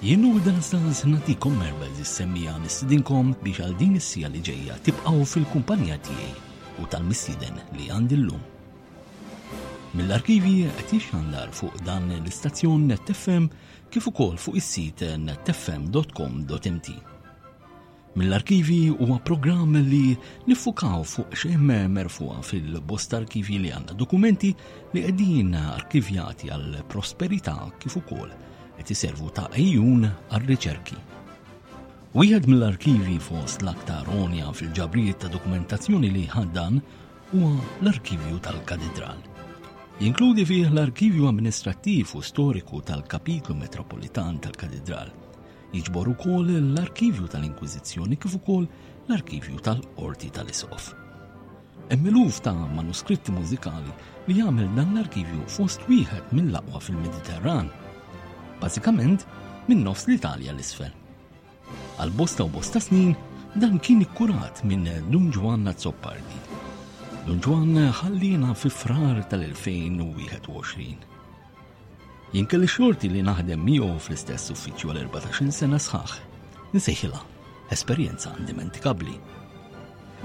Jien u dan stans natikom merba eżis semmija nistidinkom biex għal din is-sija li ġejja tibqgħu fil-kumpanija tiegħi u tal-mistieden li għandi llum. Mill-arkivji qed jixxandar fuq dan l-istazzjon net FM kif ukoll fuq is-sit netfm.com.mt. Mill-Arkivji huwa programm li niffukaw fuq xejn merfuqa fil-bosta arkivji li għandna dokumenti li qegħdin arkivjati għal prosperità kif ukoll qed iservu ta' ejjun għal riċerki Wieħed mill-arkivji fost l-aktar onja fil-ġabrijiet ta' dokumentazzjoni li ħaddan huwa l-arkivju tal-katedral. Jinkludi fih l-arkivju amministrattiv u storiku tal-kapitlu metropolitan tal-katedral. Jiġbor ukoll l-arkivju tal-Inkwiżizzjoni kif ukoll l-arkivju tal-Qorti tal-Isqof. Hemm iluf ta' manuskritti mużikali li jagħmel dan l-arkivju fost wieħed mill-aqwa fil-Mediterran. Bażikament minn nofs l-Italja l-isfel. Għal bosta u bosta snin dan kien ikkurat minn Dun Ġwanna Zoppardi. Dun Ġwanna ħallina fi frar tal-2021. Jien kelli xorti li naħdem miegħu fl-istess uffiċċju għal 14-il sena sħaħ. Insejħilha esperjenza indimentikabbli.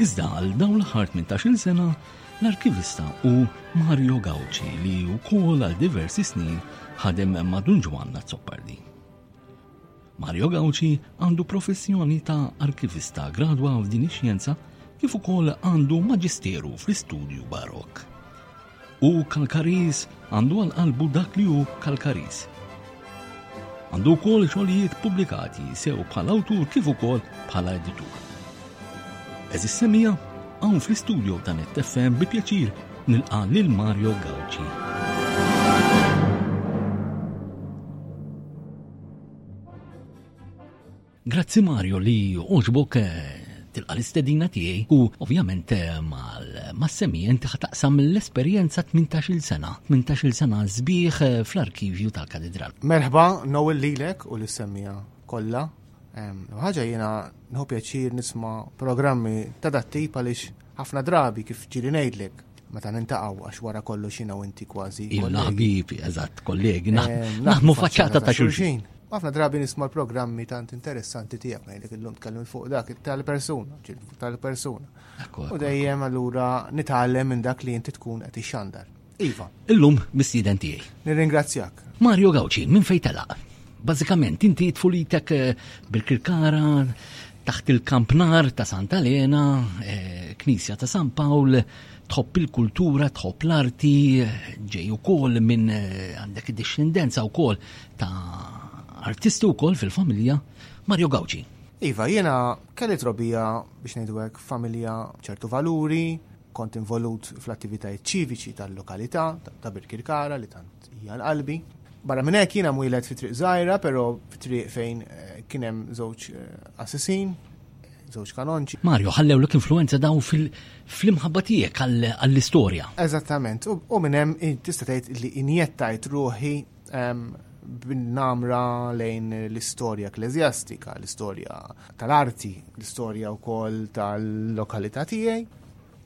Iżda għal dawn l-aħħar 18-il sena l-arkivista u Mario Gauci li wkoll għal diversi snin ħadem ma' Dun Ġwanna Zoppardi. Mario Gauci għandu professjoni ta' arkivista gradwa f'din ix-xjenza kif ukoll għandu maġisteru fl-istudju barokk. U Kalkaris għandu għal qalbu dak li hu Kalkaris. Għandu wkoll xogħlijiet pubblikati sew bħala awtur kif ukoll bħala editur. Eżis semija hawn fl-istudju ta' Net FM bi pjaċir nilqa' lil Mario Gauci. Grazzi Mario li oġbok eh, tilqa l-istedina tiegħi u ovvjament eh, mal-massemi inti ħataqsam l-esperjenza 18-il sena, 18-il sena sbieħ eh, fl-arkivju tal-katedral. Merħba, Noel lilek u l-semmija kollha. Ħaġa jiena nħu pjaċir nisma programmi ta' dattib għaliex Ħafna drabi, kif ġieli ngħidlek, meta nintaqgħu għax wara kollox jiena u inti kważi. Ilna ħbibi, eżatt, kollegi, eh, naħdmu faċċata ta' xulxin. Ħafna drabi nisma' l-programmi tant interessanti tiegħek ngħidlek illum tkellem fuq dak tal-persuna, tal-persuna. U dejjem allura nitgħallem minn dak li inti tkun qed ixxandar. Iva. Illum mistieden tiegħi. Nirringrazzjak. Mario Gawċi, minn fejn telaq? Bażikament inti tfulitek eh, bil-kirkara taħt il-kampnar ta' Santa Lena, eh, Knisja ta' San Pawl, tħobb il-kultura, tħobb l-arti, ġej ukoll minn eh, għandek id-discendenza wkoll ta' artisti wkoll fil-familja Mario Gawċi. Iva, jiena kelli trobija biex ngħidu hekk familja ċertu valuri, Kont involut fl-attivitajiet ċiviċi tal-lokalità ta' Birkirkara li tant hija l-qalbi. Barra minn hekk jiena mwieled fi triq żgħira, però fi triq fejn eh, kien hemm żewġ eh, assassin, żewġ kanonċi. Mario, ħallewlek influenza daw fil-imħabba tiegħek għall-istorja. Eżattament, u minn hemm tista' tgħid li injettajt ruħi namra lejn l-istorja ekklezjastika, l-istorja tal-arti, l-istorja wkoll tal-lokalità tiegħi.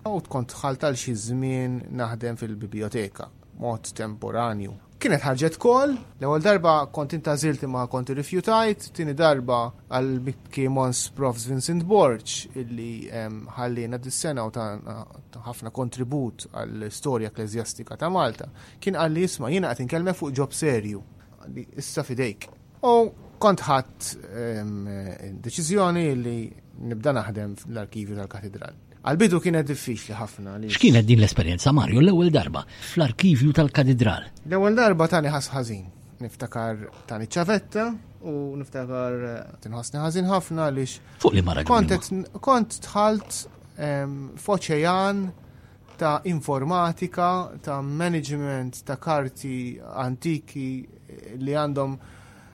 U tkont ħalt għal xi żmien naħdem fil-biblioteka, mod temporanju. Kienet ħarġet kol, l-ewwel darba kont intażilt imma kont irrifjutajt, tieni darba għal Mikki Mons Profs Vincent Borg illi ħallina dis-sena u ta' ħafna kontribut għall-istorja ekklezjastika ta' Malta. Kien qalli, 'Isma', jiena qed inkellmek fuq ġob serju. Qalli, 'Issa f'idejk. U kont ħadt deċiżjoni li nibda naħdem fl-arkivju tal-katidral. Għal-bidu kienet diffiċli ħafna li. X'kienet din l-esperjenza, Mario, l-ewwel darba fl-arkivju tal-katidral? L-ewwel darba tani ħass ħażin. Niftakar tani ċavetta u niftakar tinħossni ħażin ħafna li. Fuq li mara Kont tħalt f'oċejan ta' informatika, ta' management ta' karti antiki li għandhom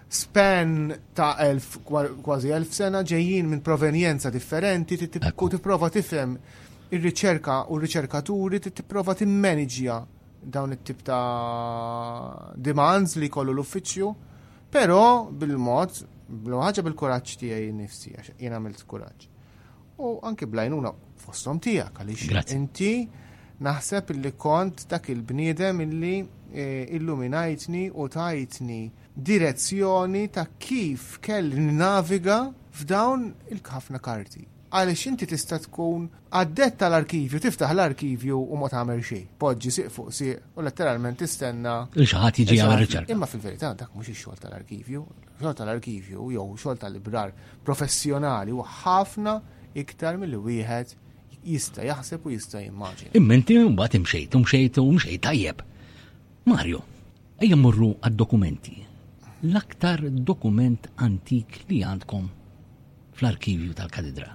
span ta' elf, kważi elf sena ġejjin minn provenjenza differenti, u tipprova tifhem ir-riċerka u r-riċerkaturi tipprova timmanġja dawn it-tip ta' demands li kollu l-uffiċċju, però bil-mod, bl-ħaġa bil-kuraġġ tiegħi nifsi, għax jien għamilt kuraġġ. U anki blajnuna fostom tijak, għalix inti naħseb illi kont dak il-bniedem illi eh, illuminajtni u tajtni direzzjoni ta' kif kell naviga f'dawn il-ħafna karti. Għalix inti tista' tkun għaddet tal-arkivju, tiftaħ l-arkivju u ma tagħmel xejn. Poġġi siq fuq siq u letteralment tistenna. Il-xaħat jiġi għal riċerka. Imma fil-verità dak mhux ix-xogħol tal-arkivju. Xogħol tal-arkivju jew xogħol tal-ibrar professjonali huwa ħafna iktar milli wieħed jista' jaħseb u jista' jimmaġina. Imma inti mbagħad imxejt u mxejt u mxejt tajjeb. Mario, ejja mmorru għad-dokumenti. L-aktar dokument antik li għandkom fl-arkivju tal-katedra.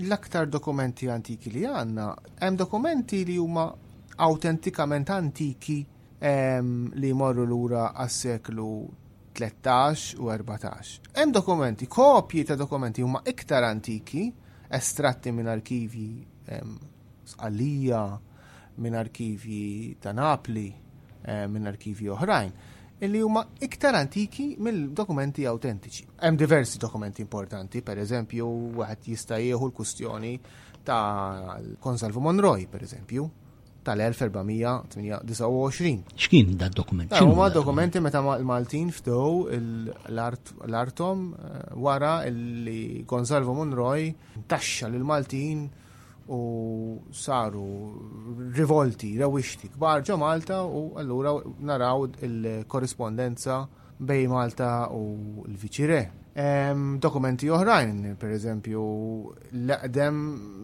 L-aktar dokumenti antiki li għandna, hemm dokumenti li huma autentikament antiki li morru lura għas-seklu 13 u 14. Hemm dokumenti, kopji ta' dokumenti huma iktar antiki, estratti minn arkivji Sqallija, minn arkivji ta' Napli, minn arkivji oħrajn, illi huma iktar antiki mill-dokumenti awtentiċi. Hemm diversi dokumenti importanti, per eżempju, wieħed jista' jieħu l-kustjoni ta' Konsalvu Monroy, per eżempju, tal-1429. X'kien da dokument? X'inhu Huma da dokumenti meta ma- l-Maltin fdew il- l-art- l-artom eh, wara li Gonzalvo Monroy taxxa lil Maltin u saru rivolti, rewixti kbar ġo Malta u allura naraw il-korrispondenza bejn Malta u l-Viċi Re. Dokumenti oħrajn, per eżempju, l-eqdem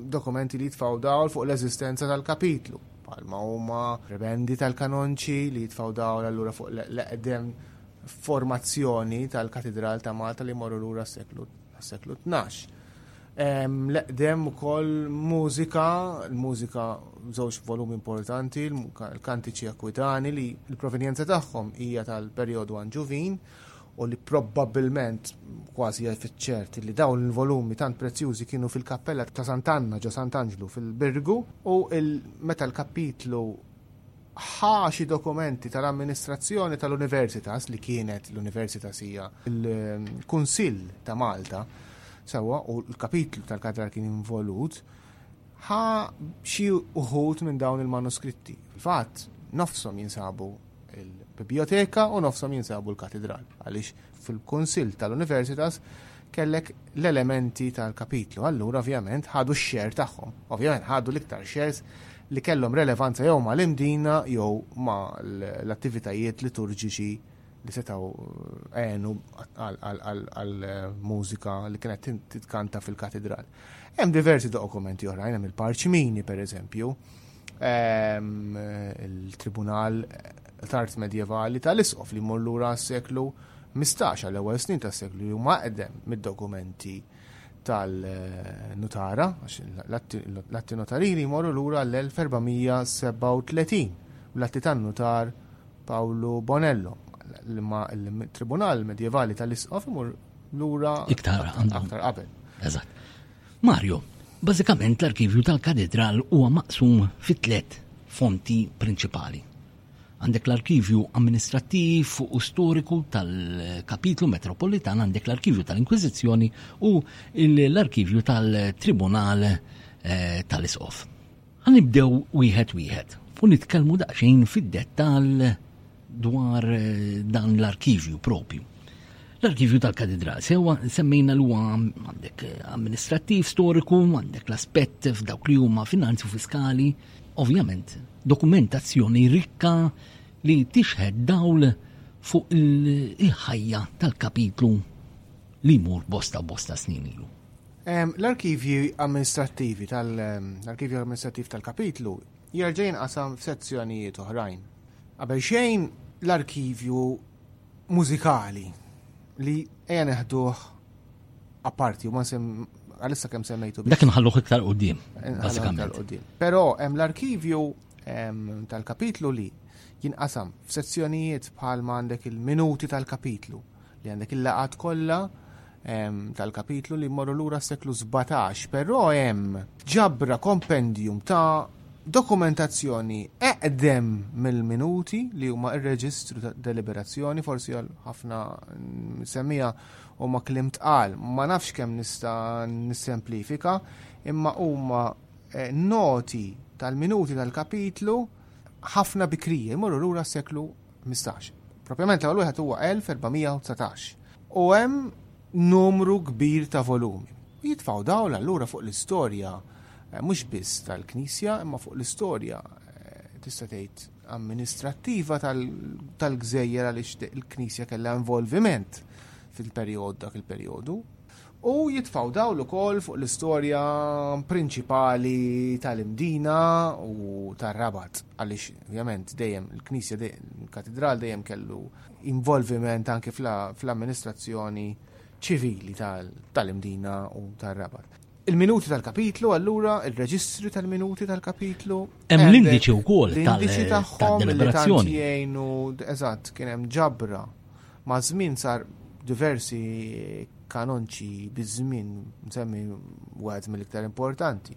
dokumenti li jitfaw dawl fuq l-eżistenza tal-kapitlu, palma huma rebendi tal-kanonċi li jitfaw dawl allura fuq l-eqdem formazzjoni tal-katidral ta' Malta li morru lura s-seklu Seklu 12. Leqdem ukoll mużika, l-mużika żewġ volumi importanti, l-kantiċi akwitani li l-provenjenza tagħhom hija tal-perjodu Anġuvin u li probabbilment kważi fiċ-ċert li dawn il-volumi tant prezzjużi kienu fil-kappella ta' Sant'Anna ġo Sant'Anġlu fil-Birgu u meta l-kapitlu ħa xi dokumenti tal-amministrazzjoni tal-Universitas, li kienet l-Universitas hija l-Kunsill ta' Malta, sewwa u l-kapitlu tal-Katdral kien involut, ħa xi uħud minn dawn il-manuskritti. Fil-fatt, nofshom jinsabu l-biblioteka u nofshom jinsabu l-katidral, għaliex fil-Kunsill tal-Universitas kellek l-elementi tal-kapitlu. Allura, ovvjament, ħadu x-xer tagħhom. Ovvjament, ħadu l-iktar xers li kellhom relevanza jew ma' l-imdina jew ma' l-attivitajiet liturġiċi li setaw eh, għenu għal-mużika eh, li kienet titkanta fil-katedral. Hemm diversi dokumenti oħrajn, hemm il-parċmini per eżempju, ehm, il-tribunal tard medjevali tal-isqof li jmur lura għas-seklu 15 għall-ewwel snin tas-seklu li huma aqdem mid-dokumenti tal-nutara, l-atti notarili jmorru lura l-1437 bl-atti tan-nutar Pawlu Bonello, imma l-Tribunal Medjevali tal-Isqof imur lura iktar qabel. Eżatt. Mario, Bażikament l-arkivju tal-Katidral huwa maqsum fi tliet fonti prinċipali. Għandek l-arkivju amministrattiv u storiku tal-Kapitlu Metropolitan, għandek l-arkivju tal-Inkwiżizzjoni u l-arkivju tal-Tribunal eh, tal-Isqof. Ħanibdew wieħed wieħed u nitkellmu daqsxejn fid-dettall dwar dan l-arkivju propju. L-arkivju tal-katedral, sewa semmejna l huwa għandek eh, amministrattiv, storiku, għandek l-aspett f'dawk li huma finanzi u fiskali, ovvjament dokumentazzjoni rikka li tixħed dawl fuq il-ħajja tal-kapitlu li mur bosta bosta snin ilu. L-arkivji amministrativi tal-arkivju amministrativ tal-kapitlu jerġa' jinqasam f'sezzjonijiet oħrajn. Qabel xejn l-arkivju mużikali li ejja neħduh apparti u ma għalissa kemm semmejtu. Dak nħalluh iktar qudiem, bażikament. Però hemm l-arkivju tal-kapitlu li jinqasam f'sezzjonijiet bħal ma għandek il-minuti tal-kapitlu. li għandek il-laqat kollha tal-kapitlu li jmorru lura s-seklu 17, però hemm ġabra kompendjum ta' dokumentazzjoni eqdem mill-minuti li huma r-reġistru ta' deliberazzjoni, forsi għal ħafna semmija huma klim tqal, ma nafx kemm nista' nissemplifika, imma huma eh, noti tal-minuti tal-kapitlu ħafna bikrija, jmorru lura s-seklu 15. Propjament l-ewwel wieħed huwa 1419. U hemm numru kbir ta' volumi. Jitfaw dawl allura fuq l-istorja eh, mhux biss tal-Knisja, imma fuq l-istorja eh, tista' tgħid amministrattiva tal-gżejjer għaliex il-Knisja kellha involviment fil-perjod dak il-perjodu. u jitfgħu dawl ukoll fuq l-istorja prinċipali tal-Imdina u tar-Rabat, għaliex ovvjament dejjem il-Knisja il-Katidral dejjem kellu involviment anke fl-amministrazzjoni ċivili tal-Imdina u tar-Rabat. Il-minuti tal-kapitlu, allura, il-reġistri tal-minuti tal-kapitlu. Hemm l-indiċi wkoll tal-indiċi tagħhom li tagħmlu. Eżatt, kien hemm ġabra Maż-żmien sar diversi kanonċi biż-żmien nsemmi wieħed mill-iktar importanti,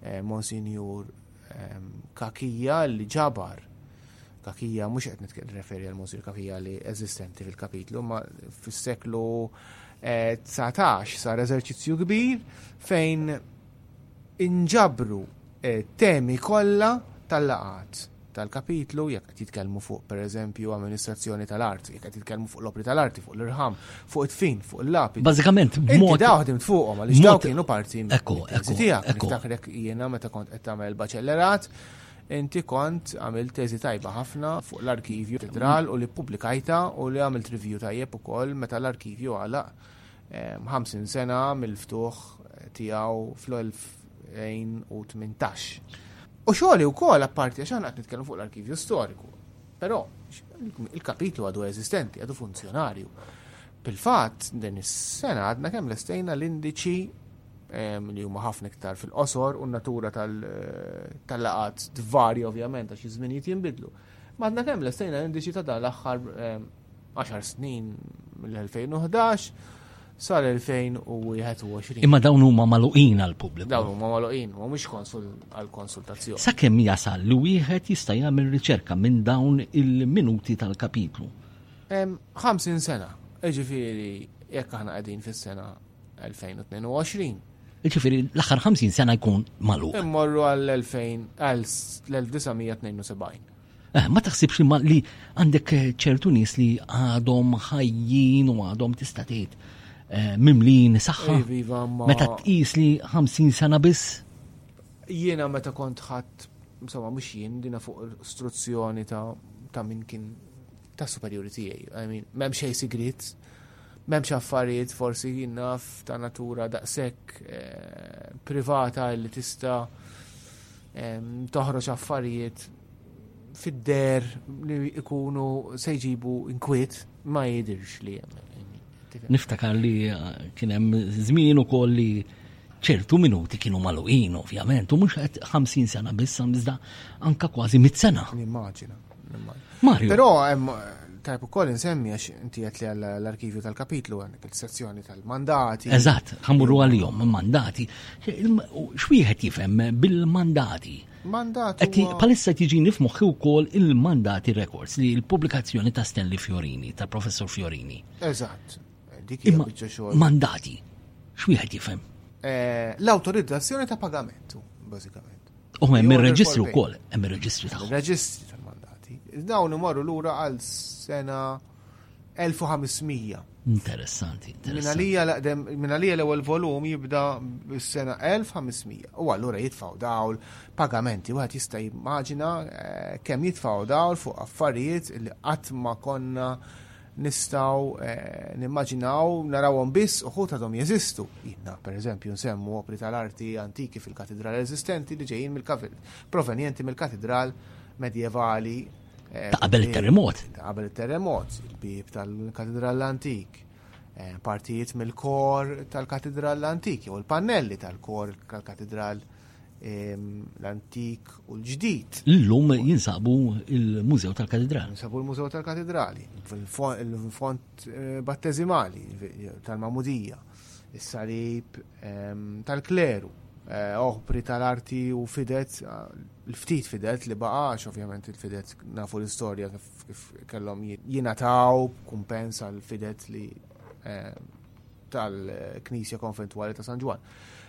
eh, Monsinjur ehm, Kakija li ġabar Kakija, mhux qed nitkellem referi għal Monsir Kakija li eżistenti fil-kapitlu, ma fis-seklu 19 eh, sar eżerċizzju kbir fejn inġabru t-temi kollha tal-laqgħat tal-kapitlu, jekk qed jitkellmu fuq, pereżempju, amministrazzjoni tal-art, jekk qed jitkellmu fuq l-opri tal-arti, fuq l-irħam, fuq it-tfin, fuq il-lapid. Bażikament, b'mod. Daw ħdimt fuqhom għaliex daw kienu parti minn tiegħek. Niftakrek jiena meta kont qed tagħmel baċellerat, inti kont għamilt teżi tajba ħafna fuq l-arkivju katedral u li ppubblikajta u li għamilt review tajjeb ukoll meta l-arkivju għalaq 50 sena mill-ftuħ tiegħu fl-2018. U xogħli wkoll apparti għax aħna qed nitkellmu fuq l-arkivju storiku. Però il-kapitlu għadu eżistenti, għadu funzjonarju. Bil-fatt din is-sena għadna kemm lestejna l-indiċi li huma ħafna iktar fil-qosor u n-natura tal-laqat tvarja ovvjament għax iż-żminijiet jinbidlu. Ta M'għadna kemm lestejna l-indiċi ta' dan l-aħħar 10 snin mill-2011 sal-2021. Imma dawn huma magħluqin għall-pubbliku. Dawn huma magħluqin, u mhux konsul għall-konsultazzjoni. Sakemm jasal li wieħed jista' jagħmel riċerka minn dawn il-minuti tal-kapitlu. Hemm 50 sena, jiġifieri jekk aħna qegħdin fis-sena 2022. Ġifiri, l-axar 50 sena jkun malu. Immorru għall-1972. Eh, ma taħsibx li li għandek eh, ċertu nis li għadhom ħajjin u għadhom tista' tgħid eh, mimlin saħħa. Meta tqis li 50 sena biss. Jiena meta kont ħadd insomma mhux jien dina fuq struzzjoni ta' ta' min kien ta' superjuri tiegħi. I mean, m'hemm xejn sigrit, m'hemmx affarijiet forsi naf ta' natura daqshekk eh, privata li tista' toħroġ affarijiet fid-der li ikunu se jġibu inkwiet ma jidirx li Niftakar li eh, kien hemm żmien ukoll li ċertu minuti kienu maluqin ovvjament, u mhux qed 50 sena biss iżda anka kważi mit sena. Nimmaġina. Mario. Però hemm tajb ukoll insemmi għax inti qed li għall-arkivju tal-kapitlu għandek il-sezzjoni tal-mandati. Eżatt, ħamurru għalihom mandati. X'wieħed jifhem bil-mandati? Mandati. Palissa tiġi nifmuħi wkoll il-mandati rekords li l-pubblikazzjoni ta' Stanley Fiorini, ta' Professor Fiorini. Eżatt. Mandati. X'wieħed jifhem? Eh, l-awtorizzazzjoni ta' pagamentu, bażikament. U hemm ir-reġistru wkoll, hemm ir-reġistri tagħhom. Reġistri tal-mandati. Dawn imorru lura għal sena 1500. Interessanti, interessanti. Minalija l-ewwel volum jibda s-sena 1500. U allura jitfaw dawl pagamenti, wieħed jista' jimmaġina eh, kemm jitfaw dawl fuq affarijiet li qatt ma konna nistgħu nimmaġinaw narawhom biss uħud għadhom jeżistu. Jiena, pereżempju, nsemmu opri tal-arti antiki fil-katidral eżistenti li ġejjin mill-kavild, provenjenti mill-katidral medjevali ta' qabel it-terremot. Ta' qabel it-terremot, il-bib tal-katidral antik, partijiet mill-kor tal-katidral antik, jew il-pannelli tal-kor tal-katidral l-antik u l-ġdid. Illum jinsabu il-Mużew tal-Katidrali. Jinsabu il-Mużew tal-Katidrali, il-font eh, battezimali tal-Mamudija, is-salib tal-kleru, eh, oħbri tal-arti u fidet, l-ftit fidet li baqax, ovvjament il-fidet nafu l-istorja kif kellhom jinataw kumpensa l-fidet li eh, tal-Knisja Konventwali ta' San Ġwan.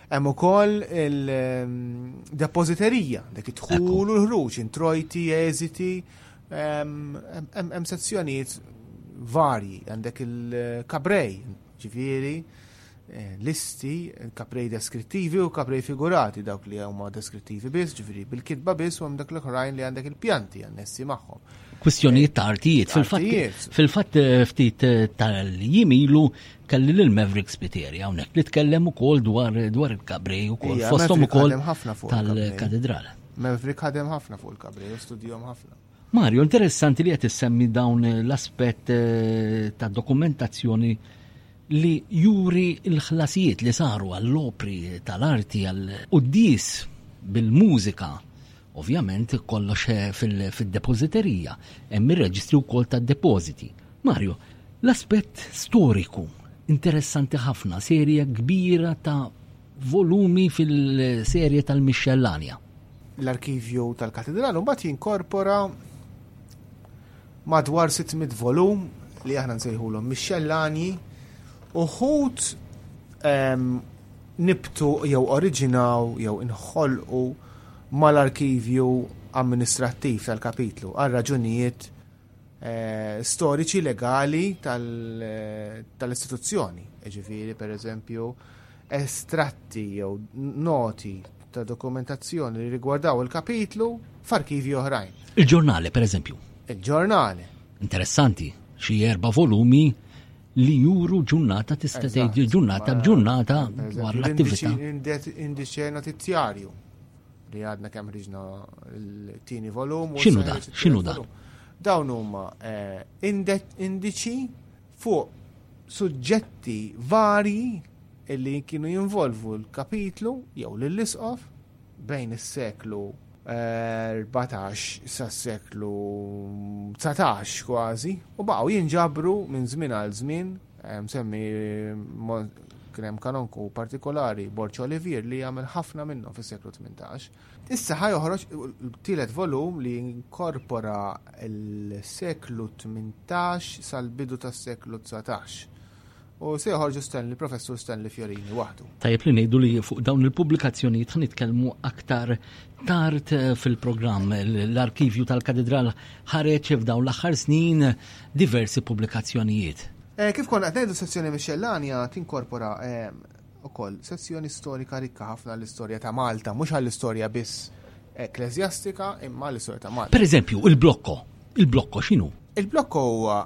Hemm ukoll il-depożiterija, dak id-dħul u l-ħruġ, introjti, eżiti, hemm sezzjonijiet varji, għandek il-kabrej, ġifieri, eh, listi, kabrej deskrittivi u kabrej figurati, dawk li huma deskrittivi biss, ġifieri bil-kitba biss u hemm dak l-oħrajn li għandek il-pjanti għannessi magħhom. kwistjonijiet ta' artijiet. Fil-fatt eh, ftit eh, tal-jimilu kelli l-Maverick Spiteri hawnhekk li tkellem ukoll dwar dwar il-kabrej ukoll fosthom ukoll tal-katedral. Maverick ħadem ħafna fuq il-kabrej, studjom ħafna. Mario, interessanti li qed issemmi dawn eh, l-aspett ta' dokumentazzjoni li juri l-ħlasijiet li saru għall-opri tal-arti għall-uddis bil-mużika Ovvjament kollox fid-depożiterija hemm ir-reġistri wkoll tad-depożiti. Mario, l-aspett storiku interessanti ħafna, serje kbira ta' volumi fil-serje tal-Mixxellanja. L-arkivju tal-Katidral mbagħad jinkorpora madwar 600 volum li aħna nsejħulhom Mixxellanji, uħud nibtu jew oriġinaw jew inħolqu ma' l-arkivju amministrattiv tal-Kapitlu għal raġunijiet storiċi legali tal-istituzzjoni, jiġifieri, pereżempju, estratti jew noti ta' dokumentazzjoni li jirrigwardaw il-Kapitlu f'arkivji oħrajn. Il-ġurnale, pereżempju. Il-ġurnale. Interessanti, xi erba' volumi li juru ġurnata tista' tgħid ġurnata b'ġurnata dwar l-attività. Indiċe notizjarju li għadna kemm ħriġna l-tieni volum. X'inhu dan? X'inhu dan? Dawn huma eh, indiċi fuq suġġetti varji li kienu jinvolvu l-kapitlu jew l-isqof bejn is-seklu 14 eh, sa seklu 19 kważi u baqgħu jinġabru minn żmien għal żmien eh, msemmi kien hemm kanonku partikolari Borċ Olivier li jagħmel ħafna minnhom fis-seklu 18. Issa ħaj joħroġ tielet volum li inkorpora l-seklu 18 sal-bidu tas-seklu 19. U se joħorġu Stanley, professur Stanley Fiorini waħdu. Tajjeb li ngħidu li fuq dawn il-pubblikazzjonijiet nitkellmu aktar tard eh, fil-programm. L-arkivju tal-katedral ħareġ f'dawn l-aħħar snin diversi pubblikazzjonijiet. Eh, kif konna qed ngħidu sezzjoni Mixxellanja tinkorpora eh, ukoll sezzjoni storika rikka ħafna għall-istorja ta' Malta, mhux għall-istorja biss ekkleżjastika imma għall-istorja ta' Malta. Per eżempju, il-Blokko. Il-Blokko x'inhu? Il-Blokko huwa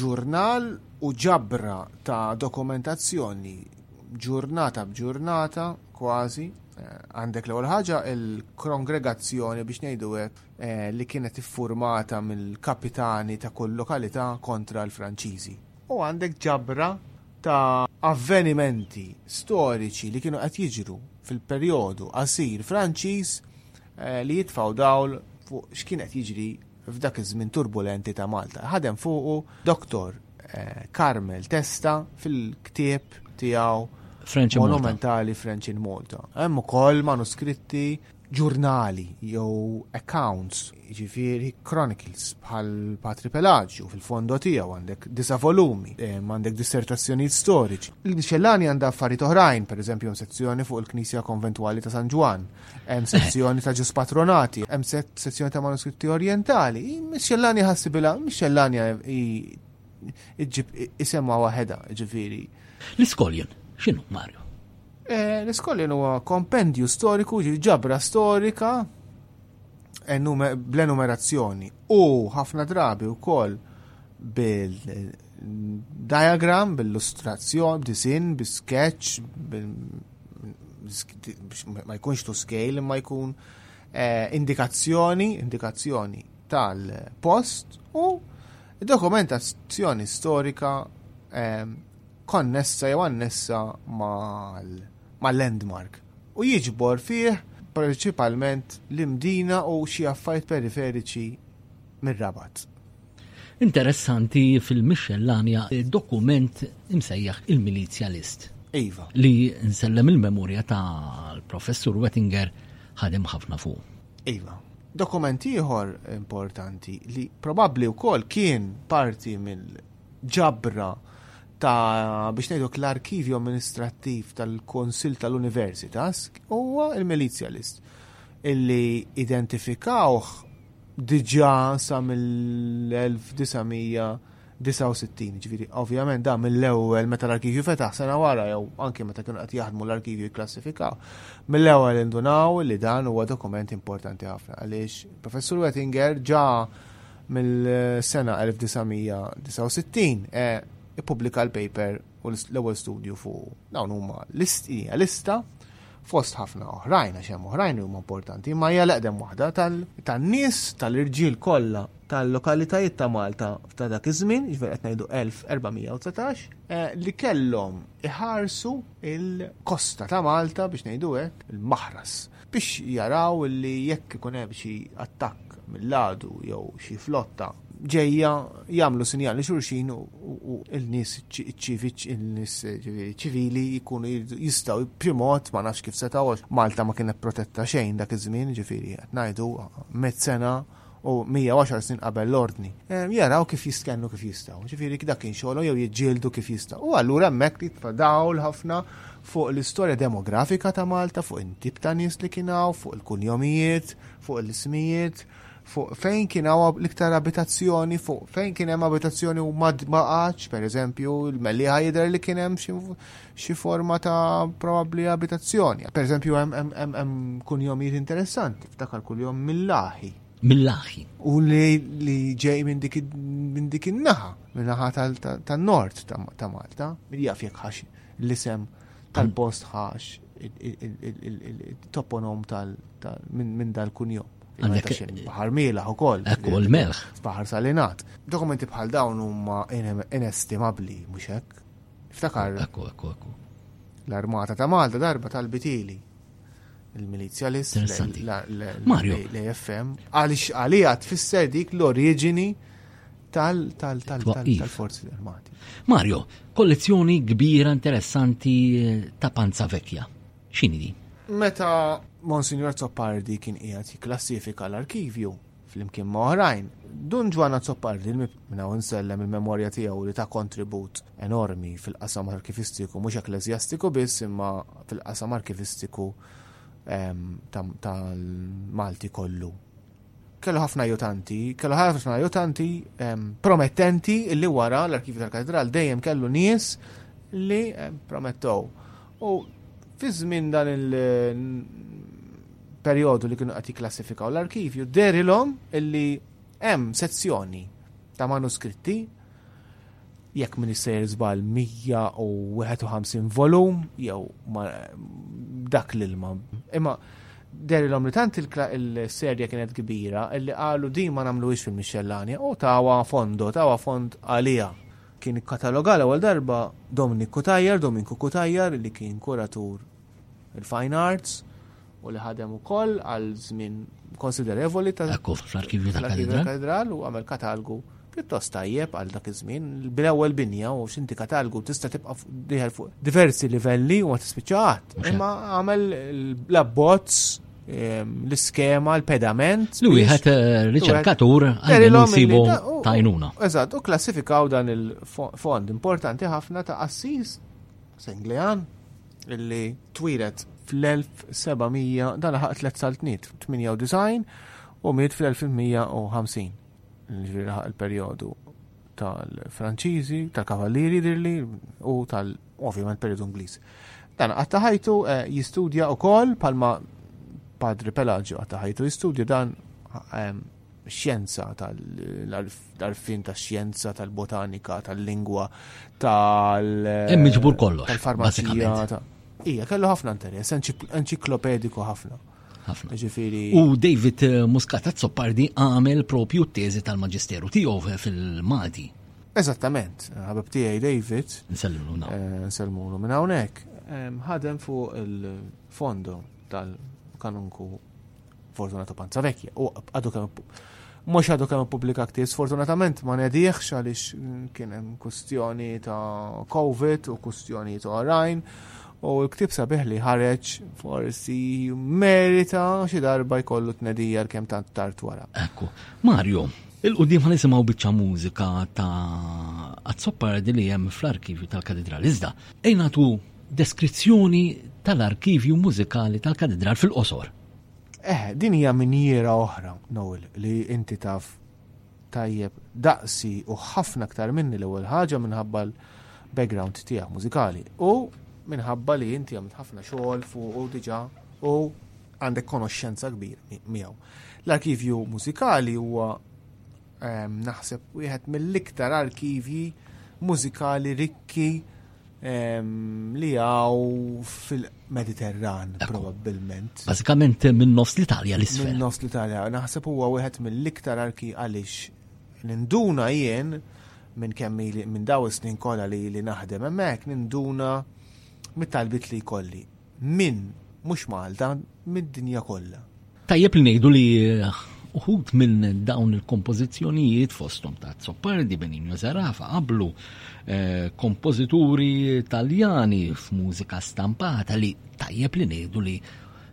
ġurnal u ġabra ta' dokumentazzjoni ġurnata b'ġurnata kważi. Għandek l-ewwel ħaġa il-krongregazzjoni biex ngħidu hekk li kienet iffurmata mill-kapitani ta' kull lokalità kontra l-Franċiżi. u għandek ġabra ta' avvenimenti storiċi li kienu qed jiġru fil-perjodu qasir Franċiż eh, li jitfaw dawl fuq x'kien qed jiġri f'dak iż-żmien turbulenti ta' Malta. Ħadem fuqu Dr. Eh, Carmel Testa fil-ktieb tiegħu French Monumentali French in Malta. Hemm ukoll manuskritti ġurnali jew accounts, jiġifieri chronicles bħal Patri Pelaġju fil-fondo tiegħu għandek disa' volumi, ehm, għandek dissertazzjonijiet storiċi. Il-Miscellani għandha affarijiet oħrajn, pereżempju hemm sezzjoni fuq il-Knisja Konventwali ta' San Ġwann, hemm sezzjoni ta' ġus patronati, hemm sezzjoni ta' manuskritti orjentali. Miscellani ħassibilha, Miscellani iġġib isemma waħedha, ġifieri. L-iskoljen x'inhu, Mario? Eh, L-iskolin huwa kompendju storiku, ġabra storika, bl-enumerazzjoni u ħafna drabi wkoll bil-diagram, bil-illustrazzjoni, b'disin, bi sketch, ma jkunx to scale, ma jkun eh, indikazzjoni, indikazzjoni tal-post u dokumentazzjoni storika eh, konnessa jew annessa mal-landmark u jiġbor fih prinċipalment l-Imdina u xi affarijiet periferiċi mir-Rabat. Interessanti fil-mixxellanja dokument imsejjaħ il-Milizja List. Iva. Li nsellem il-memorja tal-Professur Wettinger ħadem ħafna fuq. Iva. Dokument ieħor importanti li probabbli wkoll kien parti mill ġabra ta' biex ngħidok l-arkivju amministrattiv tal-Konsil tal-Universitas huwa il-Milizialist illi identifikawh diġà sa mill-1900 69, ġviri, ovvjament da mill-ewwel meta l-arkivju fetaħ sena wara jew anke meta kienu qed jaħdmu l-arkivju jikklassifikaw. Mill-ewwel indunaw li dan huwa dokument importanti ħafna għaliex Professur Wettinger ġa mill-sena 1969 e, ippubblika l-paper u l-ewwel studju fuq dawn huma hija lista fost ħafna oħrajn għax hemm oħrajn huma importanti, ma hija l-eqdem waħda tan-nies tal-irġiel kollha tal-lokalitajiet ta' Malta ta' dak iż-żmien, jiġifieri qed ngħidu 1419, e, li kellhom iħarsu il-kosta ta' Malta biex ngħidu hekk, il-maħras biex jaraw li jekk ikun hemm xi attakk mill-għadu jew xi flotta ġejja jagħmlu sinjal li xulxin u l-nies ċivili jkunu jistgħu primot ma nafx kif setgħu Malta ma kienet protetta xejn dak iż-żmien ġifieri qed ngħidu mit sena u 110 snin qabel l-Ordni, jaraw kif jistkennu kif jistgħu. Ġifieri dak kien xogħolhom jew jiġġieldu kif jistgħu. U allura hemmhekk jitfa' dawl ħafna fuq l-istorja demografika ta' Malta, fuq in-tip ta' nies li kien hawn, fuq il-kunjomijiet, fuq l-ismijiet, fuq fejn kien hawn l-iktar abitazzjoni, fuq fejn kien hemm abitazzjoni u ma qatx, pereżempju, l-Mellieħa jidher li kien hemm xi xi forma ta' probabbli abitazzjoni. Per eżempju, hemm kunjomijiet interessanti, ftakar kuljom mill-laħi. Mill-laħi. U li ġej minn dik in-naħa, minn naħa tan-nord ta' Malta, min jaf jekk ħax l-isem tal-post ħax il-toponom tal minn dal-kunjom. Bahar Mila u koll. Ekku l-melħ. Bahar Salinat. Dokumenti bħal dawn huma inestimabli, mhux hekk? Ftakar. Ekku, ekku, ekku. L-armata ta' Malta darba tal-bitili. Il-milizja li Mario. L-AFM. Għalix għalija tfisser dik l-oriġini tal-forzi armati. Mario, kollezzjoni kbira interessanti eh, ta' panza vekja. Xini di? Meta Monsignor Zoppardi kien qiegħed jikklassifika l-arkivju, Flimkien ma' oħrajn, Dun Ġwann Azzopardi, minn hawn insellem il-memorja tiegħu li ta kontribut enormi fil-qasam arkivistiku mhux ekkleżjastiku biss imma fil-qasam arkivistiku ehm, tal-Malti kollu kellu ħafna jutanti, kellu ħafna jutanti ehm, promettenti illi wara l-arkivi tal-katedral dejjem kellu nies li ehm, promettow. U fi żmien dan il-perjodu li kienu qed jikklassifikaw l-arkivju, derilhom illi hemm sezzjoni ta' manuskritti jekk min issejjer żball 151 volum jew dak l-ilma. Imma derilhom li tant il-serja kienet kbira illi qalu din ma nagħmluhiex fil-mixxellanja u tawa fondo, tawa fond għaliha. Kien ikkataloga l-ewwel darba Dominic Cutajar, Dominku Cutajar, li kien kuratur il-Fine Arts u li ħadem ukoll għal żmien konsiderevoli ta' Akkof fl-arkivju tal-katedral u għamel katalgu pjuttost tajjeb għal dak iż-żmien bil-ewwel binja u x'inti katalgu tista' tibqa' dieħel fuq diversi livelli u ma tispiċċa qatt. Imma għamel l-abbozz Ehm, l-iskema, l-pedament. Li wieħed eh, riċerkatur għandhom nsibu tajnuna. Eżatt, u klassifikaw dan il-fond importanti ħafna ta' Assis Senglejan illi twilet fl-1700 dan ħaq tlet saltniet 98 u miet fl-1150 il-periodu tal-Franċiżi, tal-Kavallieri dirli u tal ovvjament periodu Ingliż. Dan qatta ħajtu eh, jistudja wkoll palma Padri Pelagio qatta ħajtu jistudja dan ehm, xjenza tal-arfin ta' xjenza tal-botanika tal-lingwa tal hemm iġbur kollox tal-farmaċija Ija, kellu ħafna interess, enċiklopediku ħafna. Ħafna. Ġifiri. U David eh, Muscat Azzopardi għamel propju t-teżi tal-Maġisteru tiegħu fil-Malti. Eżattament, ħabib tiegħi David. Nsellmulu na. Eh, nsellmulu minn hawnhekk. Ħadem fuq il-fondo tal-kanunku Fortunato Panzavecchia. U għadu kemm mhux għadu kemm pubblika aktiv, sfortunatament ma nedieħx għaliex mm, kien hemm kustjoni ta' COVID u kustjoni ta' rajn. U l-ktib sabiħ li ħareġ forsi merita xi darba jkollu tnedija l-kem tant tard wara. Ekku, Mario, Il-quddiem ħa nisimgħu biċċa mużika ta' Azzopardi li hemm fl-arkivju tal-Katidral. Iżda, ejn nagħtu deskrizzjoni tal-arkivju mużikali tal-Katidral fil-qosor. Eh, din hija minjiera oħra, Noel, li inti taf tajjeb daqsi u ħafna aktar minni l-ewwel ħaġa minħabba l-background tiegħek mużikali u minħabba li inti għamilt ħafna xogħol fuq u diġà u għandek konoxxenza kbir miegħu. L-arkivju mużikali huwa ehm, naħseb wieħed mill-iktar arkivji mużikali rikki ehm, li għaw fil-Mediterran, probabbilment. Basikament minn nofs l-Italja l isfel Minn nofs l-Italja, naħseb huwa wieħed mill-iktar arki għaliex ninduna jien minn kemm minn daw is-snin kollha li li naħdem hemmhekk ninduna mit-talbit li jkolli. minn mhux Malta, mid-dinja kollha. Tajjeb li ngħidu li uħud minn dawn il-kompożizzjonijiet fosthom ta' Zoppardi, Benigno Zarafa qablu eh, kompożituri Taljani f'mużika stampata li tajjeb li ngħidu li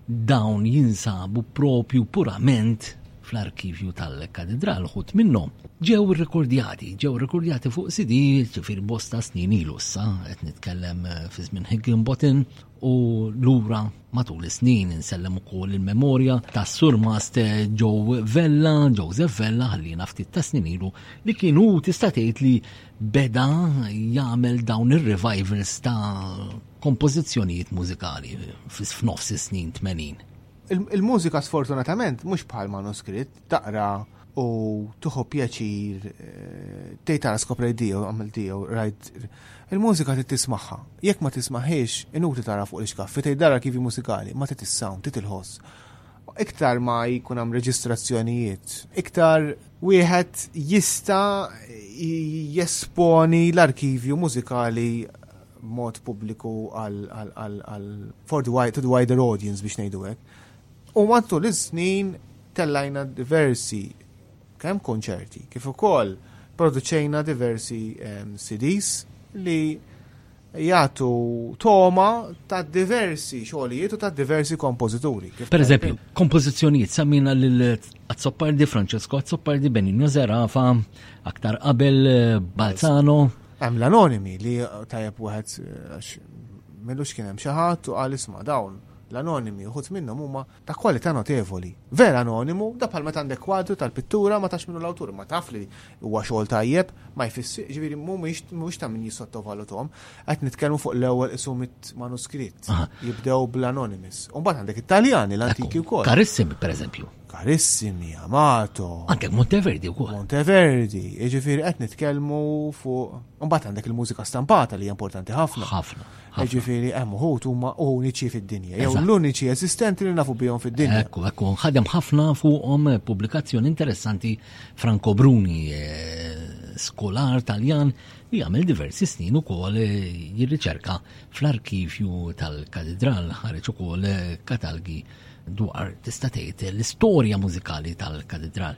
dawn jinsabu propju purament Fl-arkivju tal-Katidral uħud minnhom ġew irrekordjati, ġew irrekordjati fuq CD-jiet, jiġifieri bosta snin ilu issa, qed nitkellem fi żmien Higginbotham u lura matul is-snin. Insellem ukoll il-memorja tas-Surmaster Joe Vella, Joseph Vella, ħalliena ftit ta' snin ilu, li kien hu tista' tgħid li beda jagħmel dawn ir-revivals ta' kompożizzjonijiet mużikali f'nofs is-snin 80. Il-mużika sfortunatament mhux bħal manuskritt taqra u tuħu pjaċir eh, tgħid ara skoprej diju, għamil diju, rajt. Il-mużika trid tismagħha. Jekk ma tismagħhiex, inuti tara fuq l-iskaffi tgħid dara kif mużikali, ma trid is-sound, trid il-ħoss iktar ma jkun hemm reġistrazzjonijiet, iktar wieħed jista' jesponi l-arkivju mużikali b'mod pubbliku għal for the wide, to the wider audience biex ngħidu hekk. U matul is-snin tellajna diversi kemm konċerti kif ukoll produċejna diversi ehm, CDs li jgħatu toma ta' diversi xogħlijiet u ta' diversi kompożituri. Per eżempju, kompożizzjonijiet samina lil Azzopardi, Francesco Azzopardi, Benigno Zerafa, aktar qabel eh, Balzano. Hemm l-anonimi li tajjeb wieħed għax millux kien hemm xi ħadd u qal isma' dawn l-anonimi uħut minnhom huma ta' kwalità notevoli. Vera anonimu, da bħal meta għandek kwadru tal-pittura ma tax minnu l-awtur, ma taf li huwa xogħol tajjeb, ma jfissi, ġifieri mhumiex ta' min jissottovalutom, qed nitkellmu fuq l-ewwel isu mit manuskritt. Jibdew bl-anonimis. U mbagħad għandek Italjani l-antiki wkoll. Karissimi, pereżempju. Karissimi, amato. Anke l-Monteverdi u kol. Monteverdi, iġifiri qed nitkellmu fuq. Mbagħad għandek il-mużika stampata li importanti ħafna. Ħafna. Iġifiri hemm uħut huma uniċi fid-dinja. Jew l-uniċi eżistenti li nafu bihom fid-dinja. Ekku, ekku, nħadem ħafna fuqhom eh, pubblikazzjoni interessanti Franco Bruni, eh, skolar Taljan li għamil diversi snin u kol eh, jirriċerka fl-arkivju tal-katedral ħareċ u kol katalgi dwar tista' tgħid l-istorja mużikali tal-katedral.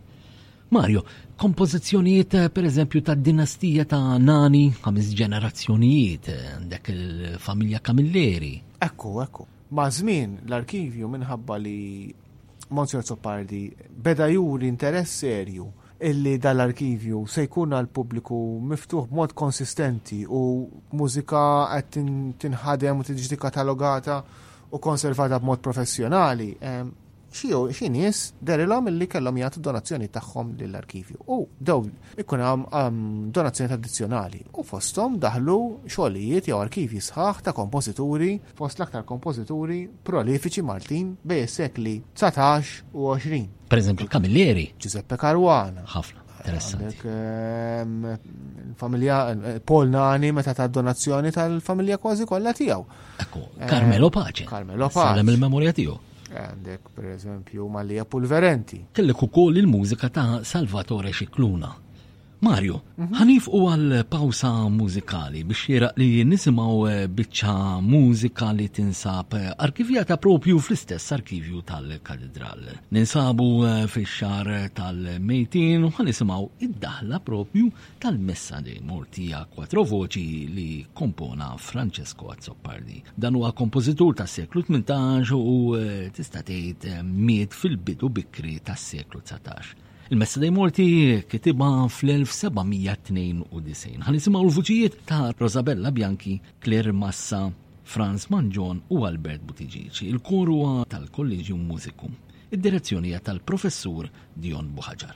Mario, kompożizzjonijiet eh, pereżempju tad-dinastija ta' nani ħames ġenerazzjonijiet eh, għandek il-familja Camilleri. Ekku, ekku. Ma' żmien l-arkivju minħabba li Monsignor Zoppardi beda juri interess serju illi dal-arkivju se jkun għal pubbliku miftuħ b'mod konsistenti u mużika qed tinħadem u tiġi katalogata u konservata b'mod professjonali, xi nies derilhom li kellhom jagħtu donazzjoni tagħhom lill-arkivju. U daw ikun hemm donazzjoni addizzjonali u fosthom daħlu xogħlijiet jew arkivji sħaħ ta' kompożituri fost l-aktar kompożituri prolifiċi Maltin bej is-sekli 19 u 20. Per eżempju l-Kamillieri. Giuseppe Caruana. Ħafna. Interessanti. Ehm, familja eh, Paul Nani meta ta' donazzjoni tal-familja kważi kollha tiegħu. Ekku, eh, Carmelo Pace. Carmelo Pace. Sallem il-memorja tiegħu. Għandek, per eżempju, Malija Pulverenti. Kellek ukoll il-mużika ta' Salvatore Cicluna. Mario, mhm. ħanif u għal pawsa mużikali biex jiraq li nisimaw eh, biċċa mużika li tinsab eh, arkivjata propju fl-istess arkivju tal-katedral. Ninsabu eh, fi xar tal-mejtin u ħanisimaw id-daħla propju tal-Messa de Mortia Quattro Voci li kompona Francesco Azzopardi. Dan huwa kompożitur tas-seklu 18 u eh, tista' tgħid eh, miet fil-bidu bikri tas-seklu 19. Il-Messa dei Morti kitiba fl-1792. Ħanisimgħu l-vuċijiet ta' Rosabella Bianchi, Claire Massa, Franz Manġon u Albert Butiġiċi. Il-kor huwa tal-Kolleġju Mużiku. Id-direzzjoni hija tal-Professur Dion Buħaġar.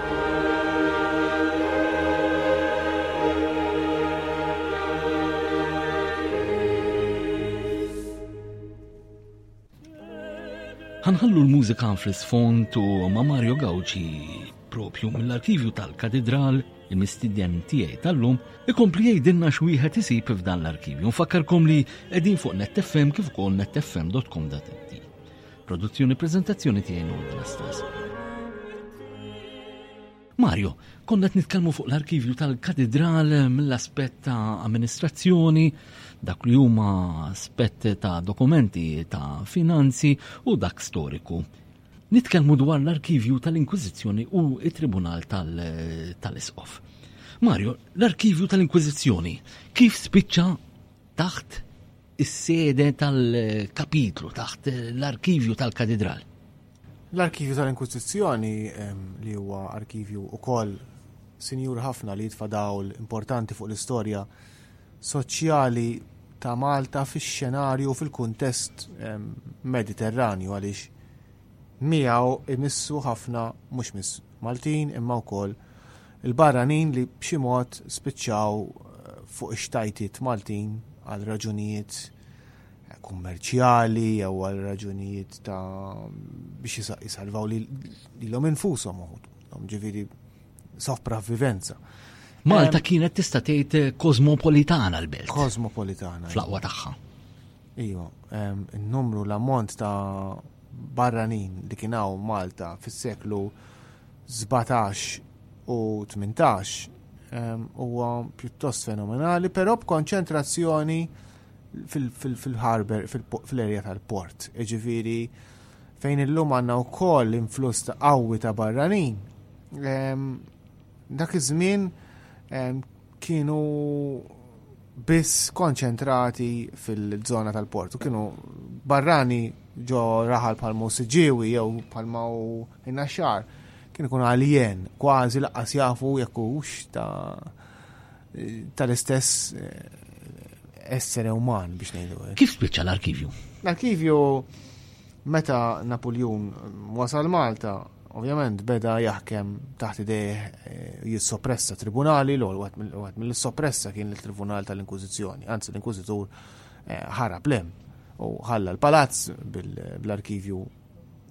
Ħanħallu l-mużika fl-isfond u ma' Mario Gauci propju mill-arkivju tal-katedral il-mistidjen tiegħi tal-lum ikompli jgħidilna x'wieħed isib f'dan l-arkivju. Nfakkarkom li qegħdin fuq nettefm kif ukoll nettefm.com.mt. Produzzjoni preżentazzjoni tiegħi Nord Anastasio. Mario, konna qed nitkellmu fuq l-arkivju tal-katedral mill-aspett ta' amministrazzjoni, dak li huma aspett ta' dokumenti ta' finanzi u dak storiku. Nitkellmu dwar l-arkivju tal-Inkwiżizzjoni u it-Tribunal tal-Isqof. Mario, l-arkivju tal-Inkwiżizzjoni kif spiċċa taħt is-sede tal-kapitlu taħt l-arkivju tal-katidral. L-arkivju tal-Inkwizizzjoni li huwa arkivju ukoll sinjur ħafna li jitfa' dawl importanti fuq l-istorja soċjali ta' Malta fix-xenarju fil-kuntest Mediterranju għaliex miegħu imissu ħafna mhux mis Maltin imma wkoll Il-barranin li b'xi mod spiċċaw fuq ix-xtajtiet Maltin għal raġunijiet kummerċjali jew għal raġunijiet ta' biex jisalvaw lilhom infushom uħud, ġifieri sopravvivenza. Malta eh, kienet tista' tgħid eh, kosmopolitana l-belt. Kosmopolitana. Fl-aqwa tagħha. Iva, n-numru l-ammont ta' barranin li kien hawn Malta fis-seklu 17 u 18 ehm, huwa pjuttost fenomenali, però b'konċentrazzjoni fil-harbor, fil-erja tal-port. Ġifiri, fejn illum għanna u koll influss ta' qawwi ta' barranin. Ehm, dak iż-żmien ehm, kienu biss konċentrati fil-żona tal-port u kienu barrani ġo raħal palmu siġiwi jew palma u In-Naxxar kien ikun alien, kważi laqqas jafu jekk hux ta' tal-istess eh, essere uman biex ngħidu hekk. Kif spiċċa l-arkivju? L-arkivju meta Napoljun wasal Malta, ovvjament beda jaħkem taħt idejh eh, jissoppressa tribunali, l għat mill-soppressa kien il-tribunal tal-Inkużizzjoni, anzi l-Inkużitur eh, ħarab lem u ħalla l-palazz bl-arkivju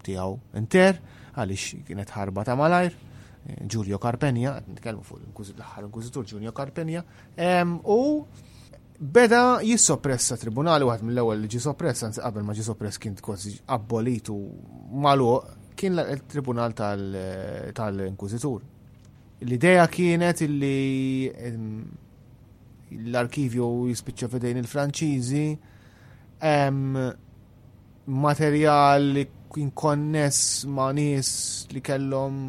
tiegħu inter għaliex kienet ħarba ta' malajr. Giulio Carpenia, nitkellmu fuq l-aħħar inkużitur Giulio Carpenia, u beda jissoppressa tribunali waħed mill-ewwel li ġi soppressa anzi qabel ma ġi soppress kien kważi abbolitu magħluq kien il-tribunal tal-inkużitur. L-idea kienet illi l-arkivju jispiċċa fidejn il-Franċiżi materjal li konness ma' nies li kellhom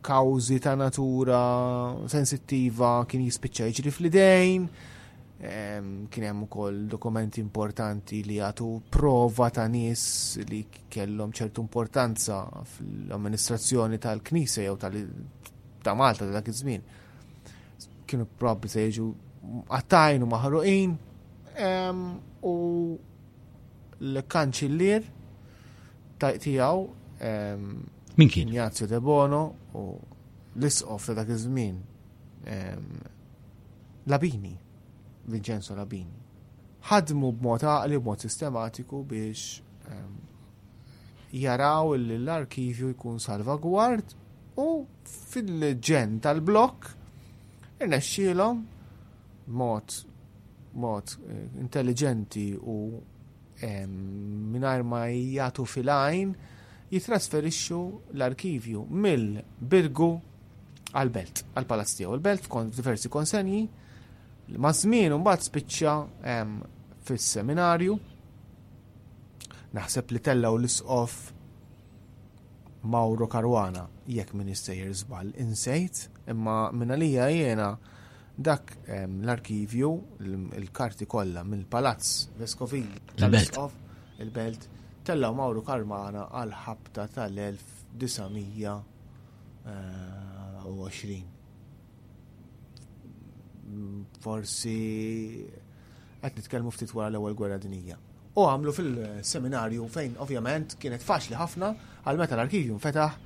kawżi ta' natura sensittiva kien jispiċċa jiġri fl-idejn, kien hemm ukoll dokumenti importanti li jagħtu prova ta' nies li kellhom ċertu importanza fl-amministrazzjoni tal-Knisja jew tal ta' Malta dak iż-żmien. Kienu probabbli se jiġu għattajn u maħruqin. U l-kanċillier tiegħu Min kien? Ignazio De Bono u l-isqof ta' dak iż-żmien Labini, Vincenzo Labini. Ħadmu b'mod għaqli, b'mod sistematiku biex jaraw li l-arkivju jkun salvagward u fil-ġen tal-blok irnexxielhom mod mod intelliġenti u mingħajr ma jagħtu fil-għajn jitrasferixxu l-arkivju mill-birgu għall-belt, għall-palazz tiegħu. Il-belt f'kont diversi konsenji, ma' żmien mbagħad spiċċa fis-seminarju. Naħseb li tellaw l-isqof Mauro Caruana, jekk min jistejjer żball, insejt, imma minna lija jiena Dak l-arkivju, il-karti kollha mill-Palazz Vescovil tal-Vesqof, il-Belt, tellgħu Mawru Karmana għal ħabta tal-1900 20. Forsi qed nitkellmu ftit wara l-Ewwel Gwerra Dinjija, u għamlu fil-seminarju fejn ovvjament kienet faċli ħafna għal meta l-arkivju nfetaħ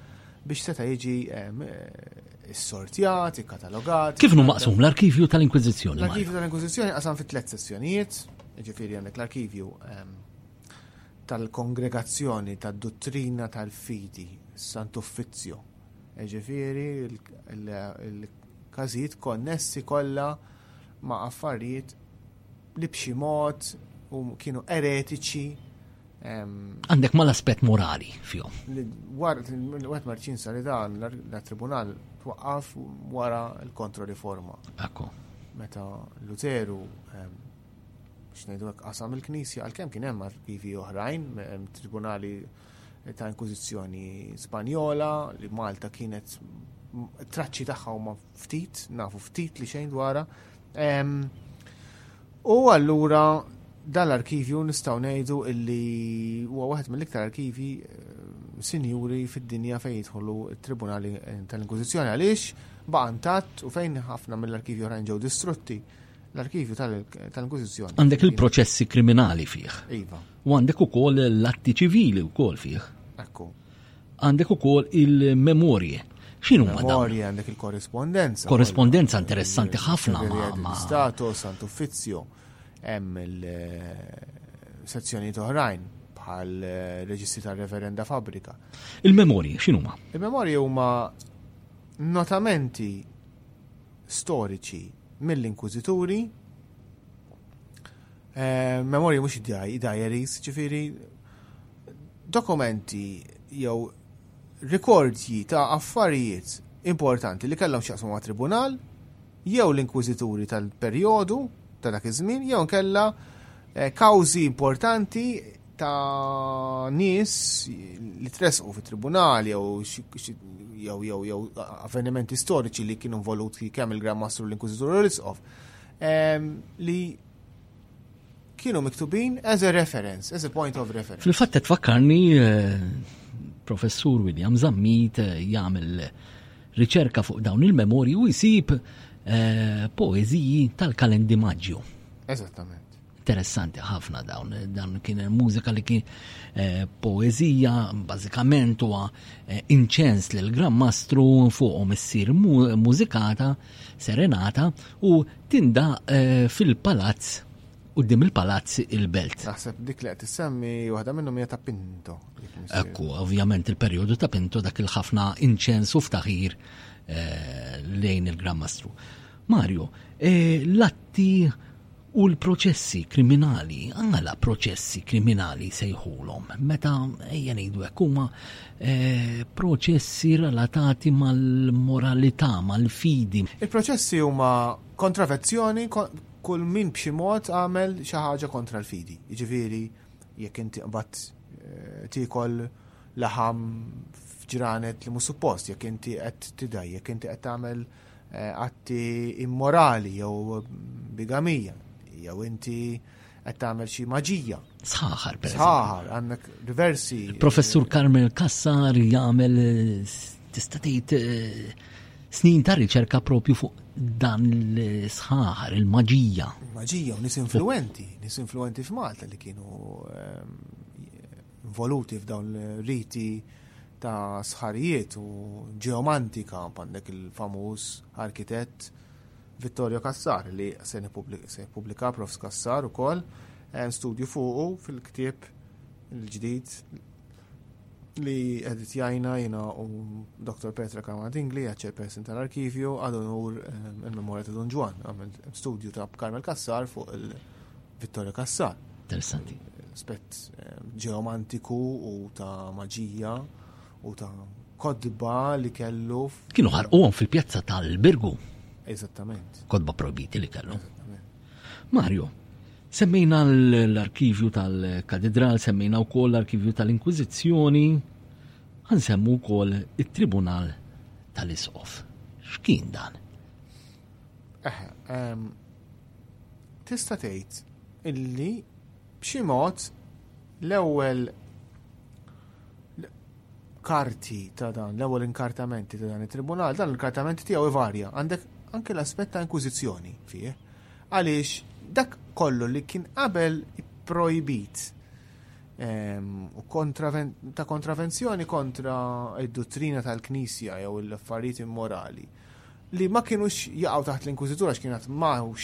biex seta' jiġi ehm, eh, sortjat, ikkatalogat. Kif nu maqsum l-arkivju tal-Inkwiżizzjoni? L-arkivju tal-Inkwiżizzjoni qasam fit tliet sessjonijiet, ġifieri għandek l-arkivju ehm, tal-kongregazzjoni tad-dottrina tal-fidi, Sant'Uffizzju. Ġifieri l-każijiet konnessi kollha ma' affarijiet li b'xi mod u kienu eretiċi. Għandek ma l-aspet morali fjom. Għat marċin sa li dan l-tribunal twaqqaf wara l-kontra riforma. Akku. Meta Luteru xnejdu għak qasam il-knisja, għal-kem kien hemm arkivi oħrajn, tribunali ta' inkużizzjoni Spanjola, li Malta kienet traċċi tagħha huma ftit, nafu ftit li xejn dwarha. U allura dan l-arkivju nistgħu ngħidu illi huwa waħed mill-iktar arkivji sinjuri fid-dinja fejn jidħolu t-Tribunali eh, tal-Inkwisizzjoni għaliex baqa' ntat u fejn ħafna mill-arkivju oħrajn ġew distrutti l-arkivju tal-Inkwisizzjoni. Għandek il-proċessi kriminali fih. Iva. U għandek ukoll l-atti ċivili wkoll fih. Ekku. Għandek ukoll il-memorje. X'inhu ma dawn? Memorje għandek il-korrispondenza. Korrispondenza interessanti ħafna ma' status għand uffizzju hemm il-sezzjoni eh, oħrajn bħal eh, reġistri tar-reverenda fabbrika. Il-memorji x'inhuma? Il-memorji huma notamenti storiċi mill-inkwizituri eh, memorji mhux id-diaries, ġifieri dokumenti jew rikordji ta' affarijiet importanti li kellhom x'jaqsmu mat-tribunal jew l-inkwiżituri tal-perjodu ta' dak iż-żmien jew inkella eh, kawżi importanti ta' nies li tressqu fit-tribunal jew jew jew jew avvenimenti storiċi li kienu involuti kemm il-Grand Mastru l-Inkwiżitur u l-Isqof ehm, li kienu miktubin as a reference, as a point of reference. Fil-fatt qed fakkarni eh, professur William Zammit eh, jagħmel riċerka fuq dawn il-memorji u jsib eh, poeżiji tal-Kalendi Maġġju. Eżattament. Interessanti ħafna dawn, dan kien mużika li kien poezija, bażikament huwa inċens l grammastru fuqhom issir mużikata. Mu serenata u tinda eh, fil-palazz qudiem il-palazz il-belt. Naħseb dik li qed issemmi waħda minnhom hija ta' Pinto. Ekku, ovvjament il-perjodu ta' Pinto dak il-ħafna inċens u ftaħir eh, lejn il-Gran Mastru. Mario, eh, l-atti U l-proċessi kriminali, għala proċessi kriminali sejħulhom, meta ejja ngħidu hekk huma eh, proċessi relatati mal-moralità, mal-fidi. Il-proċessi huma kontravezzjoni kull min b'xi mod għamel xi ħaġa kontra l-fidi. Jiġifieri jekk inti qbad eh, tiekol laħam f'ġranet li mhux suppost, jekk inti qed tidaj, jekk inti qed tagħmel eh, eh, atti immorali jew bigamija, jew inti qed tagħmel xi maġija. Sħaħar, per Sħaħar, għandek diversi. Professur Carmel Kassar jagħmel tista' tgħid eh, snin ta' riċerka propju fuq dan l-sħaħar, il-maġija. Il-maġija, nis influenti, nis influenti f'Malta li kienu ehm, involuti f'dawn l-riti ta' sħarijiet u ġeomantika għandek il-famuż arkitett Vittorio Cassar li se jippubblika Profs Cassar ukoll eh, studju fuqu fil-ktieb il-ġdid li edit jajna jina u Dr. Petra Kamadingli, għacċerpersin tal-arkivju, għadonur eh, il-memorja ta' Don Ġwan, għamil studju ta' Karmel Kassar fuq il- Vittorio Cassa. Interessanti. Spett eh, ġeomantiku u ta' maġija u ta' kodba li kellu. Kienu ħarquhom fil-pjazza tal-Birgu. Eżattament. Kodba probiti li kellu. Mario, semmejna l-arkivju tal-katedral, semmejna wkoll l-arkivju tal-Inkwiżizzjoni, għansemmu wkoll it-Tribunal tal-Isqof. X'kien dan? Eh, tista' tgħid illi b'xi mod l-ewwel karti ta' dan, l-ewwel inkartamenti ta' dan it-tribunal, dan l-inkartament tiegħu ivarja, għandek anke l-aspett ta' inkwiżizzjoni fih. Għaliex dak kollu li kien qabel projbit ehm, u ta' kontravenzjoni kontra id-dottrina tal-Knisja jew l-affarijiet immorali li ma kienux jaqgħu taħt l-inkwiżitur għax kienet maħux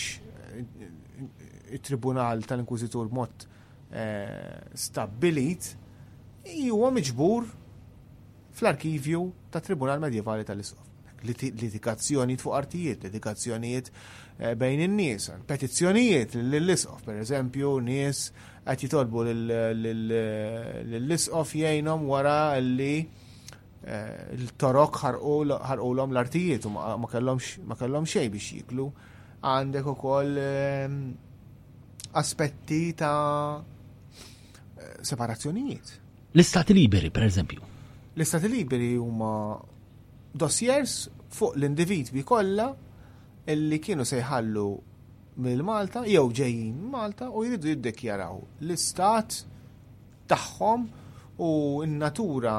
it-tribunal tal-inkwiżitur mod eh, stabbilit, huwa miġbur fl-arkivju ta' Tribunal Medjevali tal-Isqof. Litigazzjonijiet fuq artijiet, litigazzjonijiet eh, bejn in-nies, petizzjonijiet lill-isqof, per eżempju, nies qed jitolbu lill-isqof jgħinhom wara li Eh, il-torok ħarqulhom l-artijiet u ma kellhom xejn biex jiklu. Għandek ukoll ehm, aspetti ta' eh, separazzjonijiet. L-istati liberi, per eżempju. L-istati liberi huma dossiers fuq l-individwi kollha illi kienu se jħallu mill-Malta jew ġejjin Malta u jridu jiddekjaraw l-istat tagħhom u n-natura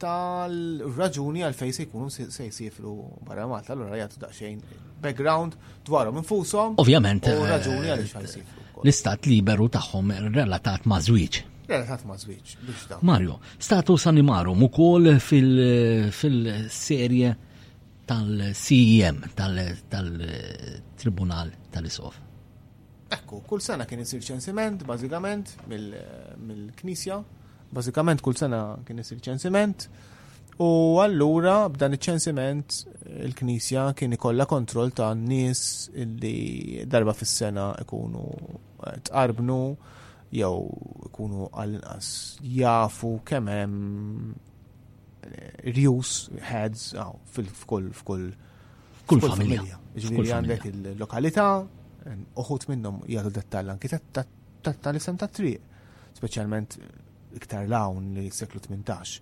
tal-raġuni għalfejn se jkunu se jsifru barra Malta, allura jagħtu daqsxejn background dwarhom infushom. Ovvjament. U raġuni għaliex eh, ħajsifru. L-istat liberu tagħhom relatat ma' żwieġ. Relatat ma' żwieġ, biex ta'. Mario, status animarum ukoll fil-serje tal-CEM tal-Tribunal tal-Isof. Hekk hu, kull sena kien isir ċensiment, bażikament, mill-Knisja. Bażikament kull sena kien isir ċensiment. U allura b'dan iċ-ċensiment il-Knisja kien ikollha kontroll ta' nies li darba fis-sena ikunu eh, tqarbnu jew ikunu għall-inqas jafu kemm hemm eh, rjus heads f'kull f'kull F'kull familja. Ġifieri għandek il-lokalità, uħut minnhom jagħtu dettall anki tal-isem tat-triq, speċjalment iktar lawn li seklu 18.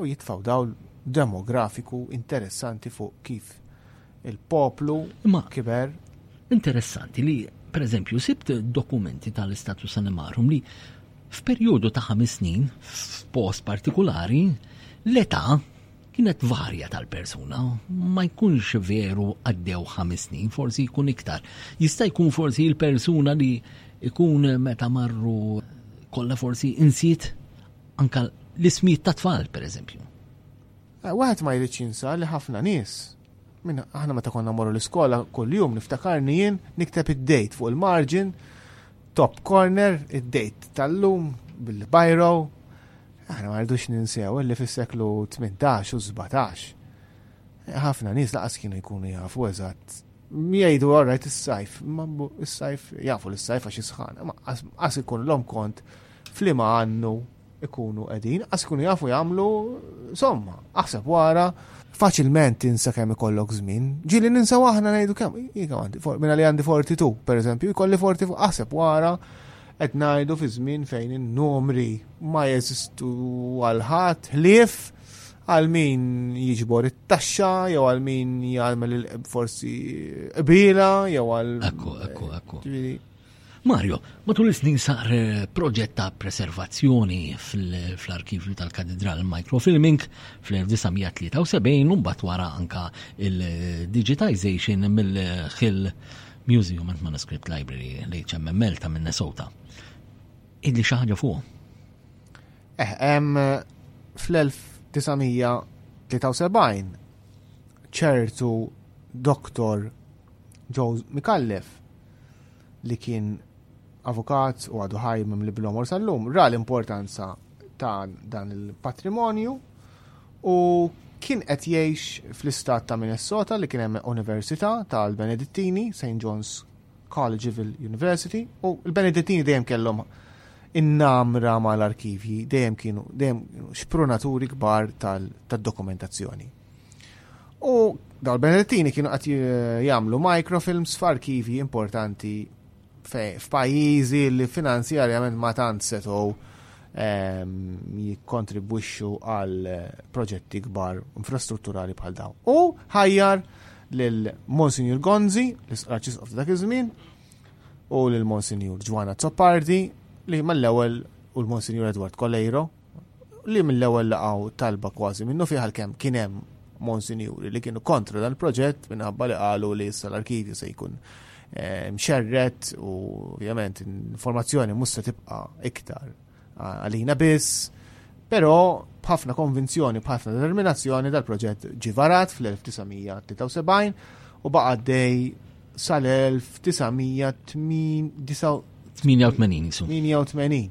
U jitfaw dawl demografiku interessanti fuq kif il-poplu ma kiber. Interessanti li, per eżempju, sibt dokumenti tal-istatu sanimarum li f'perjodu ta' ħames snin, f'post partikolari, l-età Kienet tvarja tal-persuna, ma jkunx veru għaddew ħames snin, forsi jkun iktar. Jista' jkun forsi l-persuna li jkun meta marru kollha forsi insiet anka l-ismijiet ta' tfal, per eżempju. Eh, waħed ma jridx jinsa li ħafna nies Min aħna meta konna morru l-iskola kull-jum niftakarni jien nikteb id-dejt fuq il-margin, top corner, id-dejt tal-lum bil-bajro, Aħna ma rridux ninsew li fis-seklu 18 u 17 ħafna nies laqas kienu jkunu jafu eżatt. Jgħidu għarrajt is-sajf, ma is-sajf jafu li s-sajf għax isħan, ma qas ikun l-om kont flima għannu ikunu qegħdin, qas ikunu jafu jagħmlu somma, aħseb wara faċilment tinsa kemm ikollok żmien. Ġili ninsa waħna ngħidu kemm, minna li għandi 42, pereżempju, jkolli 44, aħseb wara Qed ngħidu fi żmien fejn in-numri ma jeżistu għal ħadd ħlief għal min jiġbor it-taxxa jew għal min jagħmel forsi qbila jew għal. Ekku, ekku, ekku. Mario, matul is-snin sar eh, proġett ta' preservazzjoni fl-arkivju tal-Katedral Microfilming fl-1973 u mbagħad wara anka il-digitization mill-ħil Museum and Manuscript Library, l-HMML ta' Minnesota. Idli xi ħaġa fuq. Eh, fl-1973 ċertu doktor Joe Mikallef li kien avukat u għadu ħaj mim li bil-omor sal-lum, ra l-importanza ta' dan il-patrimonju u kien qed jgħix fl-istat ta' Minnesota li kien hemm università tal-Benedittini, St. John's Collegeville University, u l-Benedittini dejjem kellhom in-namra mal-arkivji, dejjem kienu dejjem xprunaturi kbar tad-dokumentazzjoni. U dal-Benedittini kienu qed jagħmlu microfilms f'arkivji importanti f'pajjiżi li finanzjarjament ma tant setgħu ehm, jikkontribwixxu għal proġetti kbar infrastrutturali bħal dawn. U ħajjar lil Monsignor Gonzi, l-isqraċis of dak iż-żmien, u lil Monsignor Ġwana Zoppardi li mal-ewwel u l-Monsignor Edward Kolejro li mill-ewwel laqgħu talba kważi minnu fih għalkemm kien hemm monsinjuri li kienu kontra dan il-proġett minħabba li qalu li issa l-arkivju se jkun eh, mxerret u ovvjament informazzjoni mhux se tibqa' iktar għalina biss, però b'ħafna konvinzjoni, b'ħafna determinazzjoni dal-proġett ġivarat fl-1973 u baqa' dej sal-1988.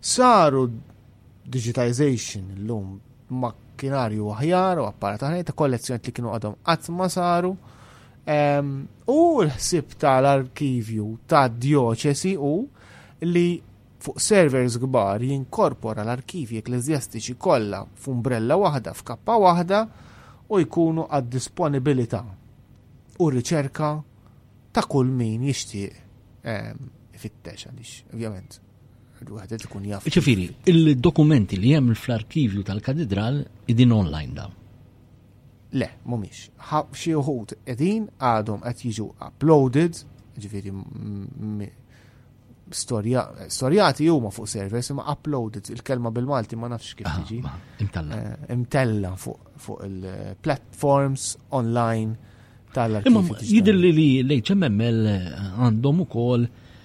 Saru digitization l-lum makkinarju aħjar u apparat aħjar ta' kollezzjoni li kienu għadhom qatt ma saru. Ehm, u l-ħsib tal-arkivju ta' dioċesi u li fuq servers kbar jinkorpora l-arkivji ekklezjastiċi kollha f'umbrella waħda f'kappa waħda u jkunu għad disponibilità u riċerka ta' kull min jixtieq ehm, ifittex għaliex, ovvjament. Ġifiri, il-dokumenti li hemm fl-arkivju tal-katedral idin online da. Le, mumiex. Xi wħud qegħdin għadhom qed jiġu uploaded, ġifiri storjati huma fuq servers imma uploaded il-kelma bil-Malti ma nafx kif ah, tiġi. Imtella. Eh, imtella fuq il-platforms online tal-arkivi. Imma jidilli li l-HMML għandhom ukoll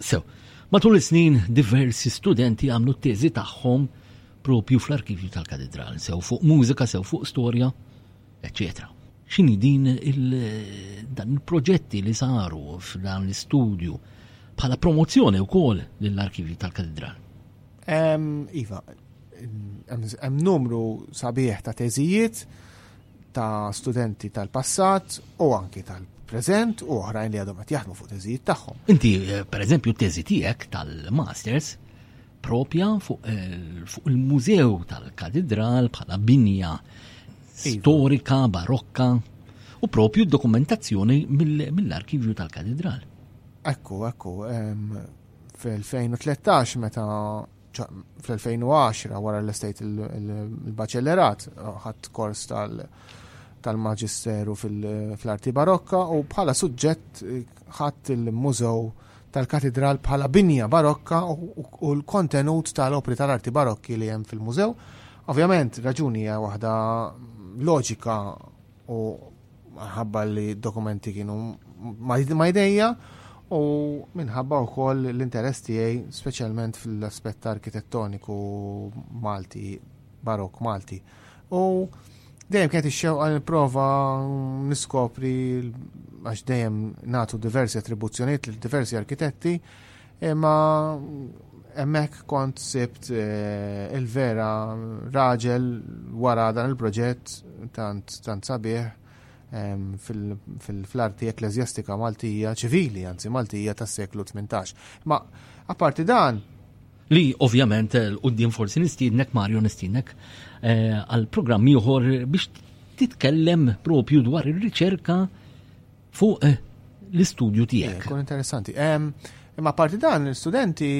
So, matul is-snin diversi studenti għamlu t-teżi tagħhom propju fl-arkivju tal-katedral, sew fuq mużika, sew fuq storja, eccetera xini din dan il-proġetti li saru f'dan l-istudju bħala promozzjoni u kol l-arkivju tal-katedral? Iva, hemm numru sabiħ ta' teżijiet ta' studenti tal-passat u anki tal-preżent u oħrajn li għadhom qed jaħdmu fuq teżijiet tagħhom. Inti, eh, pereżempju, t-teżi tiegħek tal-masters propja fuq eh, il-mużew tal-katedral bħala binja iva. storika, barokka u propju dokumentazzjoni mill-arkivju tal-katedral. Ekku, ekku, fil-2013 meta fl-2010 wara l-estate il-baċellerat ħadd kors tal- tal-Maġisteru fl-Arti Barokka u bħala suġġett eh, ħadd il-Mużew tal-Katidral bħala binja barokka u l-kontenut tal-opri tal-arti barokki li hemm fil-mużew. Ovvjament, raġuni hija waħda loġika u ħabba li dokumenti kienu ma jdejja u minħabba wkoll l-interess tiegħi speċjalment fl-aspett arkitettoniku Malti, barok Malti. U dejjem kienet ix-xewqa nipprova niskopri għax dejjem nagħtu diversi attribuzzjonijiet lil diversi arkitetti Imma emmek kont sibt eh, il-vera raġel wara dan il-proġett tant tant sabiħ fil-arti eklezjastika Maltija, ċivili, anzi Maltija tas-seklu 18. Ma apparti dan, li ovvjament eh, l-qoddim forsi nistidnek Mario nistidnek eh, għal programm ieħor biex titkellem propju dwar ir-riċerka Fuq eh, l-istudju tiegħek. Kun interessanti. Imma parti dan l-studenti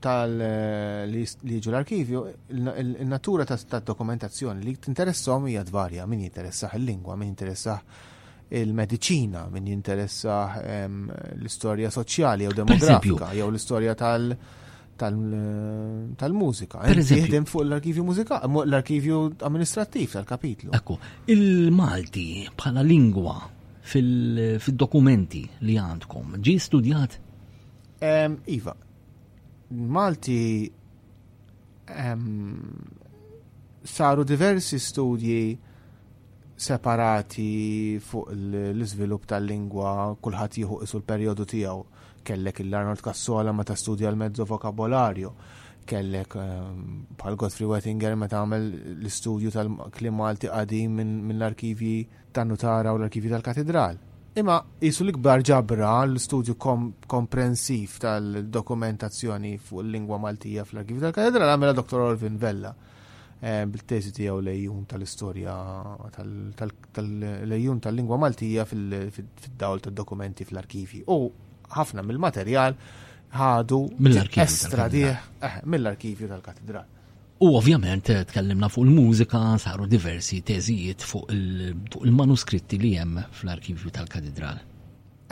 tal eh, li jiġu l-arkivju, il-natura ta' dokumentazzjoni li t-interessom hija dvarja, min jinteressaħ il-lingwa, min jinteressaħ il-medicina, min jinteressaħ l-istorja soċjali jew demografika, jew l-istorja tal- tal-mużika. Per eżempju, fuq l-arkivju mużika, l-arkivju amministrattiv tal-kapitlu. Ekku, il-Malti bħala lingwa fil-dokumenti li għandkom ġi studjat? Iva, Malti saru diversi studji separati fuq l-izvilup tal-lingwa, kullħat jieħu isu l-periodu tiegħu Kellek il-Arnold Cassola meta studja l-mezzo vokabolario, kellek ehm, bħal Godfrey Wettinger meta għamel l-istudju tal-klim Malti qadim mill-arkivji tan nutara u l-arkivji tal-katedral. Imma jisu l-ikbar ġabra l-studju komprensiv tal-dokumentazzjoni fuq il-lingwa Maltija fl-arkivji tal-katedral għamela Dr. Orvin Vella. Eh, bil-teżi tiegħu lejjun tal-istorja tal-lejjun tal-lingwa Maltija fid-dawl tad-dokumenti fl-arkivji. U ħafna mill-materjal ħadu mill-arkivju eh, mill-arkivju tal-katedral. U ovvjament eh, tkellimna fuq il-mużika, saru diversi teżijiet fuq il-manuskritti li hemm fl-arkivju tal-katedral.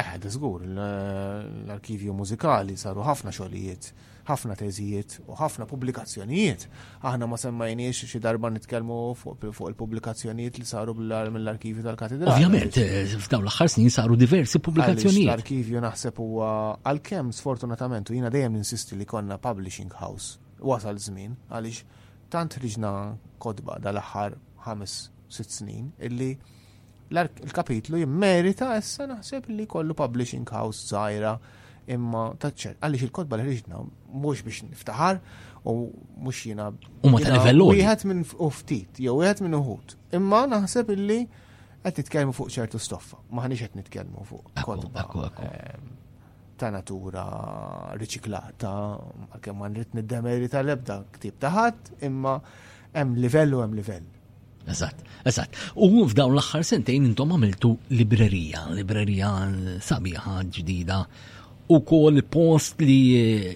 Eh, żgur, l-arkivju mużikali saru ħafna xogħlijiet ħafna teżijiet u ħafna pubblikazzjonijiet. Aħna ma semmajniex xi darba nitkellmu fuq il-pubblikazzjonijiet li saru mill-arkivju tal-katedrali. Ovvjament, eh, f'dawn l-aħħar snin saru diversi pubblikazzjonijiet. L-arkivju naħseb huwa għalkemm sfortunatament u jiena dejjem ninsisti li konna publishing house wasal żmien għaliex tant ħriġna kodba dal-aħħar ħames sitt snin illi l-kapitlu jimmerita issa naħseb li kollu publishing house zaħira imma taċċer. Għalix il-kodba li ħriġna mux biex niftaħar u mux jina. U ma ta' livellu. Wieħed minn uftit, jew wieħed minn uħut. Imma naħseb illi qed nitkellmu fuq ċertu stoffa. Ma ħanix qed nitkellmu fuq kodba. Ehm, ta' natura riċiklata, għalkemm ma nrid niddemerita l-ebda ktib taħat, imma hemm livellu hemm livell. Eżatt, eżatt. U f'dawn l-aħħar sentejn intom għamiltu librerija, librerija sabiħa ġdida u kol post li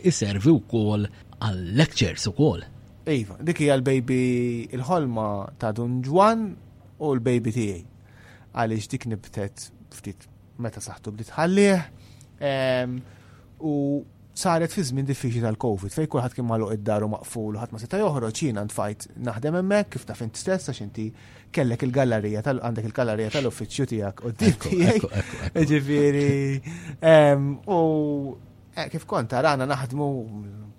jiservi u kol għal-lectures u kol. Iva, dik hija l-baby il-ħolma ta' Dun Ġwan u l-baby tiegħi. Għaliex dik nibtet ftit Meta saħtu bdiet ħallih ehm, u saret fi żmien diffiċli tal-Covid fejn kulħadd kien magħluq id-dar u maqful u ħadd ma seta' joħroġ jiena ntfajt naħdem hemmhekk kif taf int stess għax inti kellek il-gallerija tal għandek il-gallerija tal-uffiċċju tiegħek u tiegħek. Ġifieri ehm, u Eh, kif kont tarana naħdmu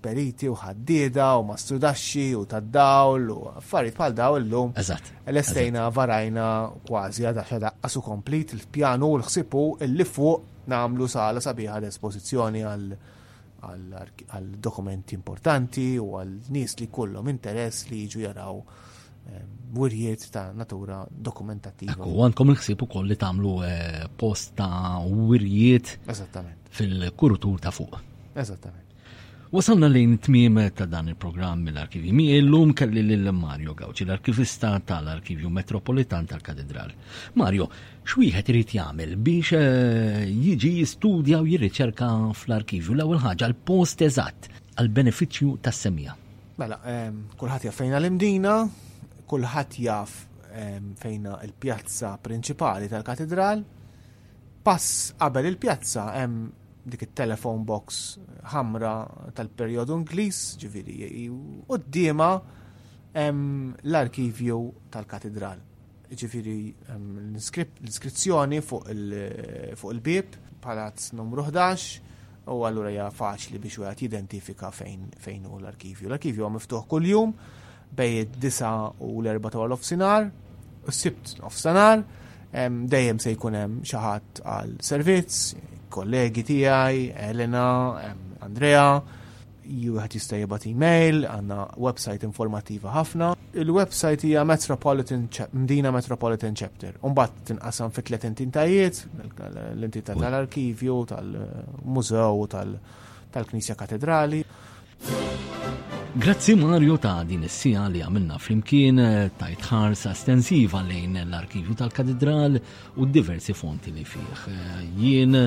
periti u ħaddida u mastrudaxxi u tad-dawl u affarijiet bħal daw illum. Eżatt. L-estejna varajna kważi għadha xa daqqa su komplit il-pjanu u l-ħsibu illi fuq namlu sala sabiħa l-espożizzjoni għal dokumenti importanti u għal nies li kollhom interess li jiġu jaraw ehm, wirjiet ta' natura dokumentativa. U għandkom il-ħsieb ukoll li tagħmlu eh, post ta' wirjiet. Eżattament fil-kurutur ta' fuq. Eżattament. Wasalna lejn tmiem ta' dan il-programm mill-arkivji mi illum kelli lil Mario Gawċi l-arkivista tal-Arkivju Metropolitan tal-Katedral. Mario, x'wieħed irid jagħmel biex eh, jiġi jistudja u jirriċerka fl-arkivju l-ewwel ħaġa l-post eżatt għall-benefiċċju tas-semija. Mela, ehm, kulħadd jaf fejna l-imdina, kulħadd jaf ehm, fejna il-pjazza prinċipali tal-katedral, Pass qabel il-pjazza hemm dik it-telephone box ħamra tal-perjodu Ingliż, ġifieri quddiemha hemm l-arkivju tal-katidral. Ġifieri l-iskrizzjoni fuq il-bieb, Palazz Numru Ħdax, u allura hija faċli biex wieħed jidentifika fejn hu l-arkivju. L-arkivju huwa miftuħ kuljum, bejn id-disa u l-erba ta' l-ofsinar, u s-sibt nofsanar, dejjem se jkun hemm xi ħadd għal servizz, kollegi tiegħi, Elena, Andrea, jew wieħed jista' jibgħat email, għandna website informattiva ħafna. Il-website hija Metropolitan Mdina Metropolitan Chapter. Umbagħad tinqasam fi tliet entitajiet, l-entità tal-arkivju, tal-mużew, tal-Knisja Katedrali. Grazzi Mario ta' din is-sija li għamilna flimkien tajt ħarsa estensiva lejn l-arkivju tal-katedral u diversi fonti li fih. Jien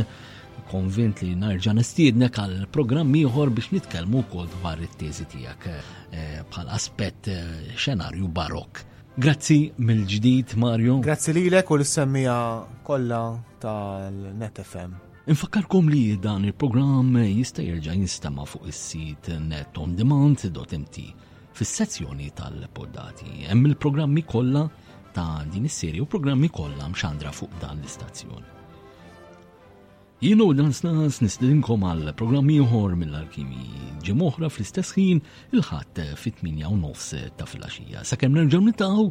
konvint li narġa nistiednek għal programm ieħor biex nitkellmu wkoll dwar it-teżi tiegħek eh, bħal aspett eh, xenarju barok. Grazzi mill-ġdid Mario. Grazzi lilek u l-semmija kollha tal-NetFM. Infakkarkom li dan il-programm jista' jerġa' jinstema' fuq is-sit netondemand.mt fis-sezzjoni tal-poddati. Hemm il-programmi kollha ta' din is-serje u programmi kollha mxandra fuq dan l-istazzjon. Jienu dan snas nistidinkom għal programmi ieħor mill-arkimi ġim oħra fl-istess ħin il-ħadd fit-8 u nofs ta' filgħaxija. Sakemm nerġgħu nitgħu